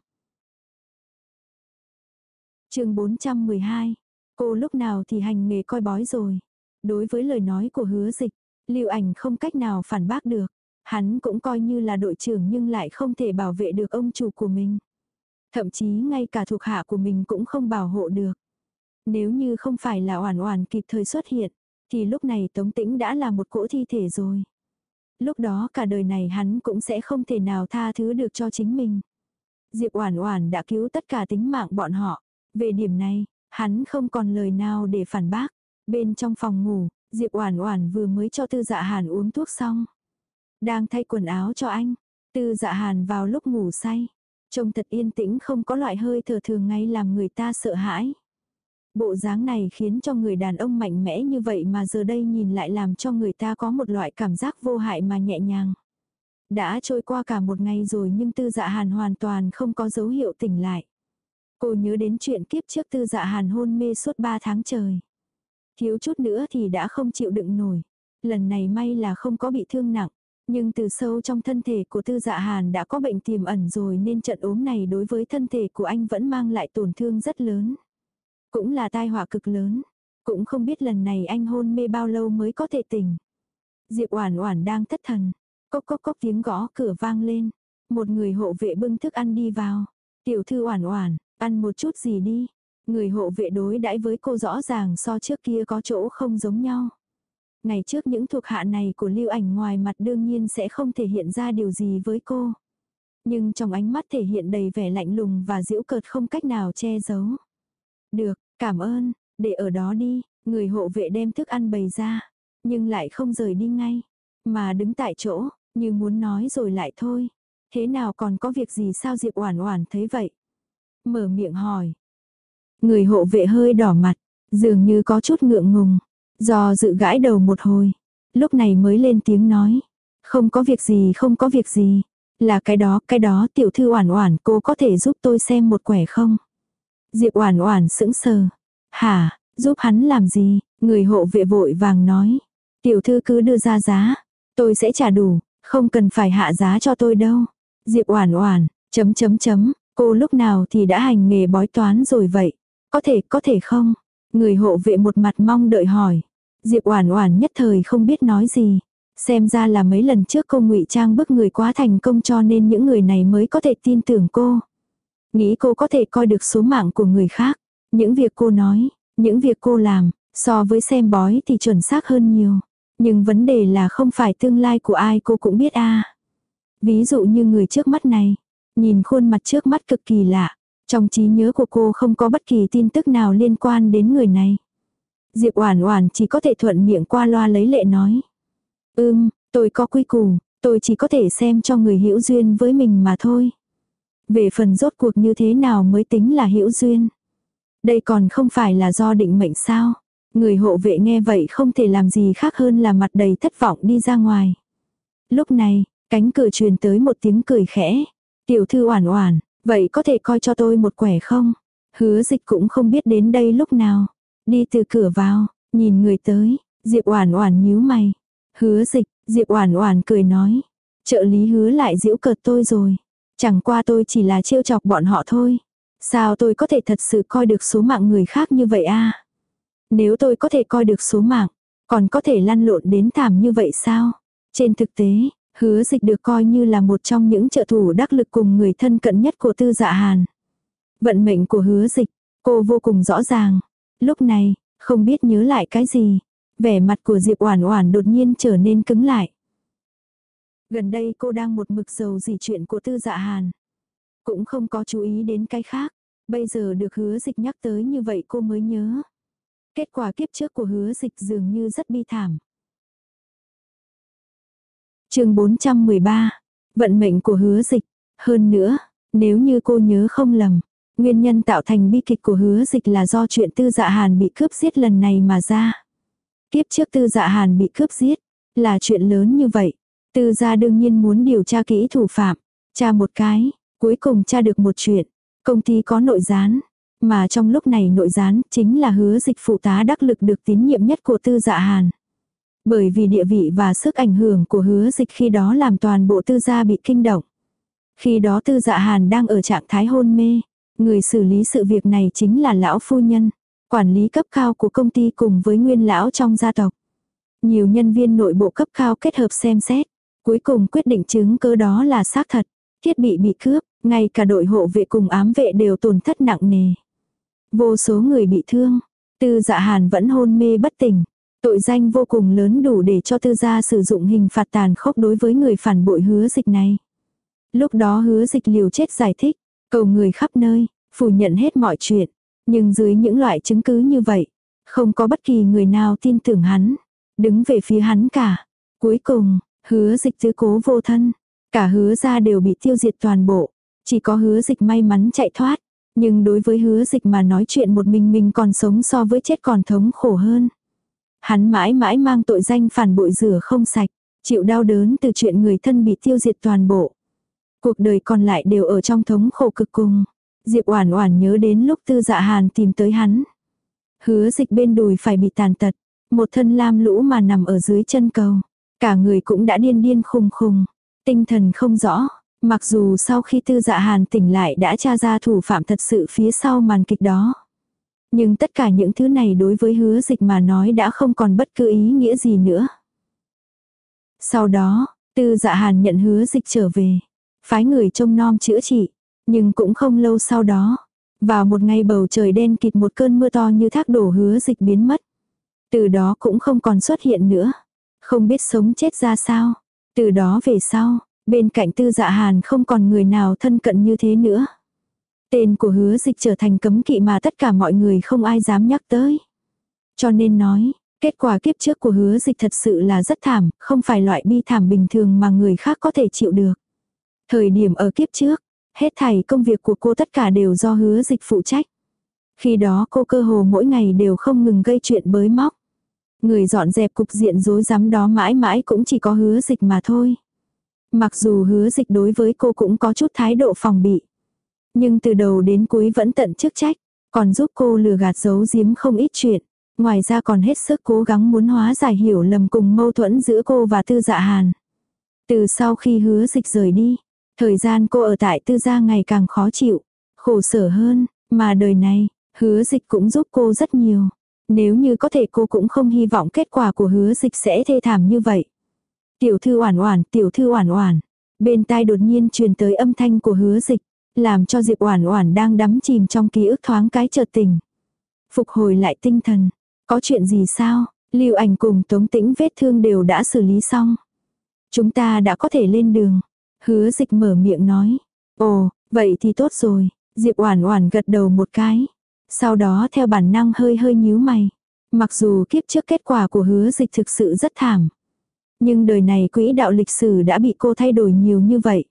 chương 412, cô lúc nào thì hành nghề coi bói rồi. Đối với lời nói của hứa dịch, lưu ảnh không cách nào phản bác được. Hắn cũng coi như là đội trưởng nhưng lại không thể bảo vệ được ông chủ của mình. Thậm chí ngay cả thuộc hạ của mình cũng không bảo hộ được. Nếu như không phải là oản oản kịp thời xuất hiện, thì lúc này Tống Tĩnh đã là một cỗ thi thể rồi. Lúc đó cả đời này hắn cũng sẽ không thể nào tha thứ được cho chính mình. Diệp Oản Oản đã cứu tất cả tính mạng bọn họ. Về điểm này, hắn không còn lời nào để phản bác. Bên trong phòng ngủ, Diệp Oản Oản vừa mới cho Tư Dạ Hàn uống thuốc xong, đang thay quần áo cho anh. Tư Dạ Hàn vào lúc ngủ say, trông thật yên tĩnh không có loại hơi thở thường ngày làm người ta sợ hãi. Bộ dáng này khiến cho người đàn ông mạnh mẽ như vậy mà giờ đây nhìn lại làm cho người ta có một loại cảm giác vô hại mà nhẹ nhàng. Đã trôi qua cả một ngày rồi nhưng tư dạ hàn hoàn toàn không có dấu hiệu tỉnh lại. Cô nhớ đến chuyện kiếp trước tư dạ hàn hôn mê suốt 3 tháng trời. Thiếu chút nữa thì đã không chịu đựng nổi. Lần này may là không có bị thương nặng. Nhưng từ sâu trong thân thể của tư dạ hàn đã có bệnh tiềm ẩn rồi nên trận ốm này đối với thân thể của anh vẫn mang lại tổn thương rất lớn. Cũng là tai họa cực lớn. Cũng không biết lần này anh hôn mê bao lâu mới có thể tỉnh. Diệp Oản Oản đang thất thần. Cốc cốc cốc tiếng gõ cửa vang lên. Một người hộ vệ bưng thức ăn đi vào. Tiểu thư Oản Oản, ăn một chút gì đi. Người hộ vệ đối đãi với cô rõ ràng so trước kia có chỗ không giống nhau. Ngày trước những thuộc hạ này của lưu ảnh ngoài mặt đương nhiên sẽ không thể hiện ra điều gì với cô. Nhưng trong ánh mắt thể hiện đầy vẻ lạnh lùng và giễu cợt không cách nào che giấu. Được, cảm ơn, để ở đó đi, người hộ vệ đem thức ăn bày ra. Nhưng lại không rời đi ngay, mà đứng tại chỗ, như muốn nói rồi lại thôi. Thế nào còn có việc gì sao Diệp Oản Oản thấy vậy? Mở miệng hỏi. Người hộ vệ hơi đỏ mặt, dường như có chút ngượng ngùng, do dự gãi đầu một hồi, lúc này mới lên tiếng nói, không có việc gì không có việc gì, là cái đó, cái đó tiểu thư Oản Oản, cô có thể giúp tôi xem một quẻ không? Diệp Oản Oản sững sờ. "Hả, giúp hắn làm gì?" Người hộ vệ vội vàng nói. "Tiểu thư cứ đưa ra giá, tôi sẽ trả đủ, không cần phải hạ giá cho tôi đâu." Diệp Oản Oản, chấm chấm chấm, cô lúc nào thì đã hành nghề bói toán rồi vậy? Có thể, có thể không? Người hộ vệ một mặt mong đợi hỏi. Diệp Oản Oản nhất thời không biết nói gì. Xem ra là mấy lần trước cô ngụy trang bức người quá thành công cho nên những người này mới có thể tin tưởng cô. Nghĩ cô có thể coi được số mạng của người khác. Những việc cô nói, những việc cô làm, so với xem bói thì chuẩn xác hơn nhiều. Nhưng vấn đề là không phải tương lai của ai cô cũng biết a. Ví dụ như người trước mắt này, nhìn khuôn mặt trước mắt cực kỳ lạ, trong trí nhớ của cô không có bất kỳ tin tức nào liên quan đến người này. Diệp Oản Oản chỉ có thể thuận miệng qua loa lấy lệ nói. Ừm, tôi có quy củ, tôi chỉ có thể xem cho người hữu duyên với mình mà thôi. Về phần rốt cuộc như thế nào mới tính là hữu duyên. Đây còn không phải là do định mệnh sao. Người hộ vệ nghe vậy không thể làm gì khác hơn là mặt đầy thất vọng đi ra ngoài. Lúc này, cánh cửa truyền tới một tiếng cười khẽ. Tiểu thư oản oản, vậy có thể coi cho tôi một quẻ không? Hứa dịch cũng không biết đến đây lúc nào. Đi từ cửa vào, nhìn người tới, Diệp oản oản nhíu mày. Hứa dịch, Diệp oản oản cười nói. Trợ lý hứa lại giễu cợt tôi rồi. Chẳng qua tôi chỉ là trêu chọc bọn họ thôi. Sao tôi có thể thật sự coi được số mạng người khác như vậy a? Nếu tôi có thể coi được số mạng, còn có thể lăn lộn đến thảm như vậy sao? Trên thực tế, hứa dịch được coi như là một trong những trợ thủ đắc lực cùng người thân cận nhất của tư dạ hàn. Vận mệnh của hứa dịch, cô vô cùng rõ ràng. Lúc này, không biết nhớ lại cái gì. Vẻ mặt của Diệp Oản Oản đột nhiên trở nên cứng lại. Gần đây cô đang một mực dầu gì chuyện của tư dạ hàn. Cũng không có chú ý đến cái khác. Bây giờ được hứa dịch nhắc tới như vậy cô mới nhớ. Kết quả kiếp trước của hứa dịch dường như rất bi thảm chương 413. Vận mệnh của hứa dịch. Hơn nữa, nếu như cô nhớ không lầm, nguyên nhân tạo thành bi kịch của hứa dịch là do chuyện tư dạ hàn bị cướp giết lần này mà ra. Kiếp trước tư dạ hàn bị cướp giết, là chuyện lớn như vậy. Tư gia đương nhiên muốn điều tra kỹ thủ phạm. Tra một cái, cuối cùng tra được một chuyện. Công ty có nội gián. Mà trong lúc này nội gián chính là hứa dịch phụ tá đắc lực được tín nhiệm nhất của tư dạ hàn. Bởi vì địa vị và sức ảnh hưởng của hứa dịch khi đó làm toàn bộ tư gia bị kinh động. Khi đó tư dạ hàn đang ở trạng thái hôn mê. Người xử lý sự việc này chính là lão phu nhân. Quản lý cấp cao của công ty cùng với nguyên lão trong gia tộc. Nhiều nhân viên nội bộ cấp cao kết hợp xem xét. Cuối cùng quyết định chứng cơ đó là xác thật. Thiết bị bị cướp, ngay cả đội hộ vệ cùng ám vệ đều tổn thất nặng nề. Vô số người bị thương. Tư dạ hàn vẫn hôn mê bất tỉnh. Tội danh vô cùng lớn đủ để cho tư gia sử dụng hình phạt tàn khốc đối với người phản bội hứa dịch này. Lúc đó hứa dịch liều chết giải thích, cầu người khắp nơi, phủ nhận hết mọi chuyện. Nhưng dưới những loại chứng cứ như vậy, không có bất kỳ người nào tin tưởng hắn. Đứng về phía hắn cả. Cuối cùng, Hứa dịch tứ cố vô thân. Cả hứa ra đều bị tiêu diệt toàn bộ. Chỉ có hứa dịch may mắn chạy thoát. Nhưng đối với hứa dịch mà nói chuyện một mình mình còn sống so với chết còn thống khổ hơn. Hắn mãi mãi mang tội danh phản bội rửa không sạch. Chịu đau đớn từ chuyện người thân bị tiêu diệt toàn bộ. Cuộc đời còn lại đều ở trong thống khổ cực cùng. Diệp Oản Oản nhớ đến lúc Tư Dạ Hàn tìm tới hắn. Hứa Dịch bên đùi phải bị tàn tật, một thân lam lũ mà nằm ở dưới chân cầu, cả người cũng đã điên điên khùng khùng, tinh thần không rõ, mặc dù sau khi Tư Dạ Hàn tỉnh lại đã tra ra thủ phạm thật sự phía sau màn kịch đó. Nhưng tất cả những thứ này đối với hứa dịch mà nói đã không còn bất cứ ý nghĩa gì nữa. Sau đó, tư dạ hàn nhận hứa dịch trở về. Phái người trông nom chữa trị. Nhưng cũng không lâu sau đó. Vào một ngày bầu trời đen kịt một cơn mưa to như thác đổ hứa dịch biến mất. Từ đó cũng không còn xuất hiện nữa. Không biết sống chết ra sao. Từ đó về sau, bên cạnh tư dạ hàn không còn người nào thân cận như thế nữa. Tên của hứa dịch trở thành cấm kỵ mà tất cả mọi người không ai dám nhắc tới. Cho nên nói, kết quả kiếp trước của hứa dịch thật sự là rất thảm, không phải loại bi thảm bình thường mà người khác có thể chịu được. Thời điểm ở kiếp trước, hết thảy công việc của cô tất cả đều do hứa dịch phụ trách. Khi đó cô cơ hồ mỗi ngày đều không ngừng gây chuyện bới móc. Người dọn dẹp cục diện rối rắm đó mãi mãi cũng chỉ có hứa dịch mà thôi. Mặc dù hứa dịch đối với cô cũng có chút thái độ phòng bị. Nhưng từ đầu đến cuối vẫn tận chức trách, còn giúp cô lừa gạt giấu giếm không ít chuyện. Ngoài ra còn hết sức cố gắng muốn hóa giải hiểu lầm cùng mâu thuẫn giữa cô và tư dạ hàn. Từ sau khi hứa dịch rời đi, thời gian cô ở tại tư gia ngày càng khó chịu, khổ sở hơn, mà đời này, hứa dịch cũng giúp cô rất nhiều. Nếu như có thể cô cũng không hy vọng kết quả của hứa dịch sẽ thê thảm như vậy. Tiểu thư oản oản, tiểu thư oản oản. Bên tai đột nhiên truyền tới âm thanh của hứa dịch làm cho Diệp Oản Oản đang đắm chìm trong ký ức thoáng cái chợt tỉnh. Phục hồi lại tinh thần, có chuyện gì sao? Lưu Ảnh cùng Tống Tĩnh vết thương đều đã xử lý xong. Chúng ta đã có thể lên đường. Hứa Dịch mở miệng nói. Ồ, vậy thì tốt rồi. Diệp Oản Oản gật đầu một cái. Sau đó theo bản năng hơi hơi nhíu mày. Mặc dù kiếp trước kết quả của Hứa Dịch thực sự rất thảm, nhưng đời này quỹ đạo lịch sử đã bị cô thay đổi nhiều như vậy.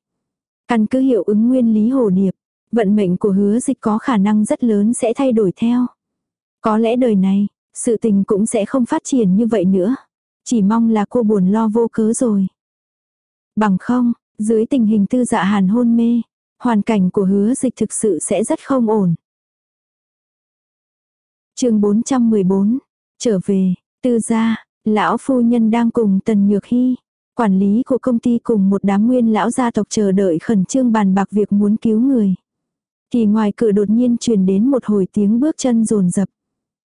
Căn cứ hiệu ứng nguyên lý hồ điệp, vận mệnh của hứa dịch có khả năng rất lớn sẽ thay đổi theo. Có lẽ đời này, sự tình cũng sẽ không phát triển như vậy nữa. Chỉ mong là cô buồn lo vô cớ rồi. Bằng không, dưới tình hình tư dạ hàn hôn mê, hoàn cảnh của hứa dịch thực sự sẽ rất không ổn. chương 414, trở về, tư gia, lão phu nhân đang cùng Tần Nhược Hy, Quản lý của công ty cùng một đám nguyên lão gia tộc chờ đợi khẩn trương bàn bạc việc muốn cứu người. Thì ngoài cửa đột nhiên truyền đến một hồi tiếng bước chân rồn rập.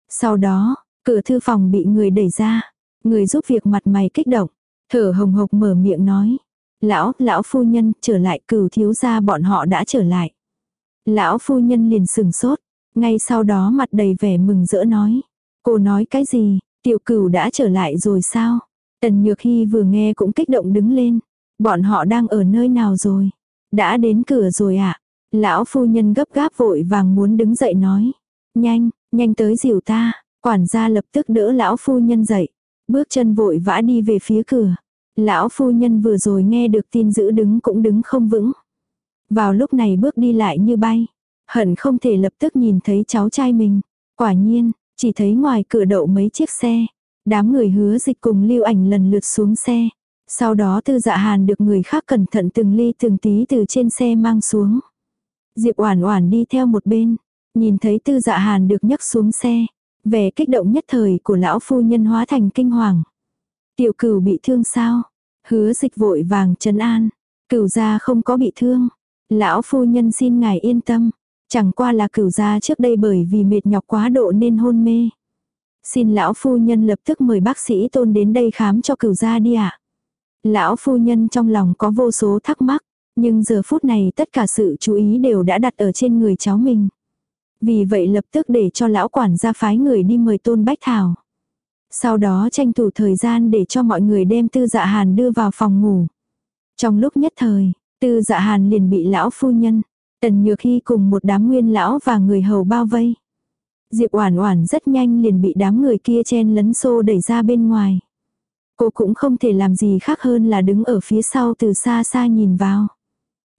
Sau đó, cửa thư phòng bị người đẩy ra. Người giúp việc mặt mày kích động. Thở hồng hộc mở miệng nói. Lão, lão phu nhân, trở lại cửu thiếu gia bọn họ đã trở lại. Lão phu nhân liền sừng sốt. Ngay sau đó mặt đầy vẻ mừng rỡ nói. Cô nói cái gì, tiểu cửu đã trở lại rồi sao? Tần Nhược Hy vừa nghe cũng kích động đứng lên. Bọn họ đang ở nơi nào rồi? Đã đến cửa rồi ạ. À? Lão phu nhân gấp gáp vội vàng muốn đứng dậy nói. Nhanh, nhanh tới dìu ta. Quản gia lập tức đỡ lão phu nhân dậy. Bước chân vội vã đi về phía cửa. Lão phu nhân vừa rồi nghe được tin giữ đứng cũng đứng không vững. Vào lúc này bước đi lại như bay. Hận không thể lập tức nhìn thấy cháu trai mình. Quả nhiên, chỉ thấy ngoài cửa đậu mấy chiếc xe. Đám người hứa dịch cùng lưu ảnh lần lượt xuống xe. Sau đó tư dạ hàn được người khác cẩn thận từng ly từng tí từ trên xe mang xuống. Diệp Oản Oản đi theo một bên, nhìn thấy Tư Dạ Hàn được nhấc xuống xe, vẻ kích động nhất thời của lão phu nhân hóa thành kinh hoàng. Tiểu Cửu bị thương sao? Hứa Dịch vội vàng trấn an, Cửu gia không có bị thương, lão phu nhân xin ngài yên tâm, chẳng qua là Cửu gia trước đây bởi vì mệt nhọc quá độ nên hôn mê. Xin lão phu nhân lập tức mời bác sĩ tôn đến đây khám cho cửu gia đi ạ. Lão phu nhân trong lòng có vô số thắc mắc, nhưng giờ phút này tất cả sự chú ý đều đã đặt ở trên người cháu mình. Vì vậy lập tức để cho lão quản gia phái người đi mời tôn bách thảo. Sau đó tranh thủ thời gian để cho mọi người đem tư dạ hàn đưa vào phòng ngủ. Trong lúc nhất thời, tư dạ hàn liền bị lão phu nhân, tần nhược hy cùng một đám nguyên lão và người hầu bao vây. Diệp Oản Oản rất nhanh liền bị đám người kia chen lấn xô đẩy ra bên ngoài. Cô cũng không thể làm gì khác hơn là đứng ở phía sau từ xa xa nhìn vào.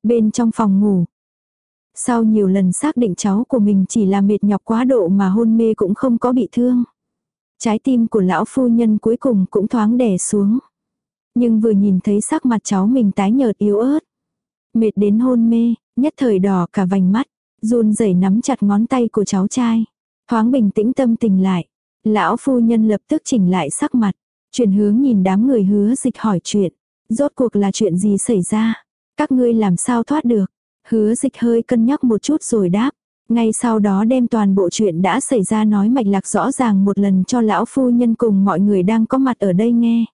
Bên trong phòng ngủ. Sau nhiều lần xác định cháu của mình chỉ là mệt nhọc quá độ mà hôn mê cũng không có bị thương. Trái tim của lão phu nhân cuối cùng cũng thoáng đè xuống. Nhưng vừa nhìn thấy sắc mặt cháu mình tái nhợt yếu ớt. Mệt đến hôn mê, nhất thời đỏ cả vành mắt. run rẩy nắm chặt ngón tay của cháu trai. Thoáng bình tĩnh tâm tình lại. Lão phu nhân lập tức chỉnh lại sắc mặt. Chuyển hướng nhìn đám người hứa dịch hỏi chuyện. Rốt cuộc là chuyện gì xảy ra? Các ngươi làm sao thoát được? Hứa dịch hơi cân nhắc một chút rồi đáp. Ngay sau đó đem toàn bộ chuyện đã xảy ra nói mạch lạc rõ ràng một lần cho lão phu nhân cùng mọi người đang có mặt ở đây nghe.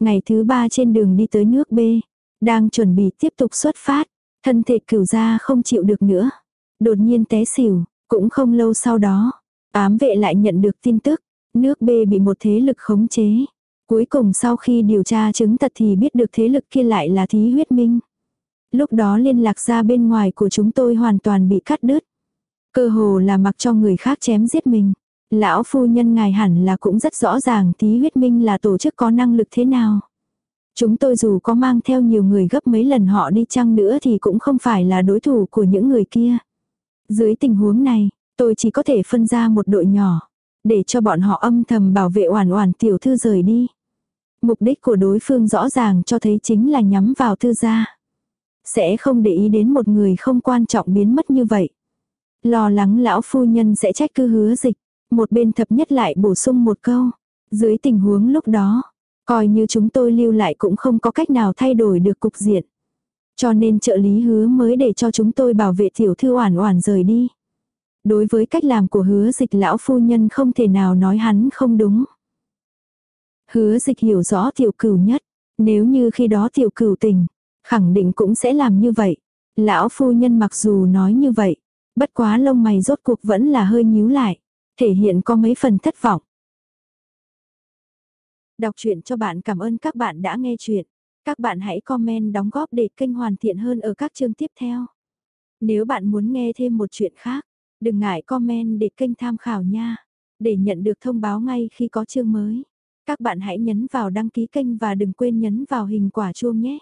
Ngày thứ ba trên đường đi tới nước B, đang chuẩn bị tiếp tục xuất phát, thân thể cửu gia không chịu được nữa. Đột nhiên té xỉu, cũng không lâu sau đó, ám vệ lại nhận được tin tức, nước B bị một thế lực khống chế. Cuối cùng sau khi điều tra chứng thật thì biết được thế lực kia lại là thí huyết minh. Lúc đó liên lạc ra bên ngoài của chúng tôi hoàn toàn bị cắt đứt. Cơ hồ là mặc cho người khác chém giết mình. Lão phu nhân ngài hẳn là cũng rất rõ ràng thí huyết minh là tổ chức có năng lực thế nào. Chúng tôi dù có mang theo nhiều người gấp mấy lần họ đi chăng nữa thì cũng không phải là đối thủ của những người kia. Dưới tình huống này, tôi chỉ có thể phân ra một đội nhỏ, để cho bọn họ âm thầm bảo vệ oản oản tiểu thư rời đi. Mục đích của đối phương rõ ràng cho thấy chính là nhắm vào thư gia. Sẽ không để ý đến một người không quan trọng biến mất như vậy. Lo lắng lão phu nhân sẽ trách cứ hứa dịch. Một bên thập nhất lại bổ sung một câu. Dưới tình huống lúc đó, coi như chúng tôi lưu lại cũng không có cách nào thay đổi được cục diện. Cho nên trợ lý hứa mới để cho chúng tôi bảo vệ tiểu thư oản oản rời đi. Đối với cách làm của hứa dịch lão phu nhân không thể nào nói hắn không đúng. Hứa dịch hiểu rõ tiểu cửu nhất. Nếu như khi đó tiểu cửu tình, khẳng định cũng sẽ làm như vậy. Lão phu nhân mặc dù nói như vậy, bất quá lông mày rốt cuộc vẫn là hơi nhíu lại, thể hiện có mấy phần thất vọng. Đọc truyện cho bạn cảm ơn các bạn đã nghe chuyện. Các bạn hãy comment đóng góp để kênh hoàn thiện hơn ở các chương tiếp theo. Nếu bạn muốn nghe thêm một chuyện khác, đừng ngại comment để kênh tham khảo nha, để nhận được thông báo ngay khi có chương mới. Các bạn hãy nhấn vào đăng ký kênh và đừng quên nhấn vào hình quả chuông nhé.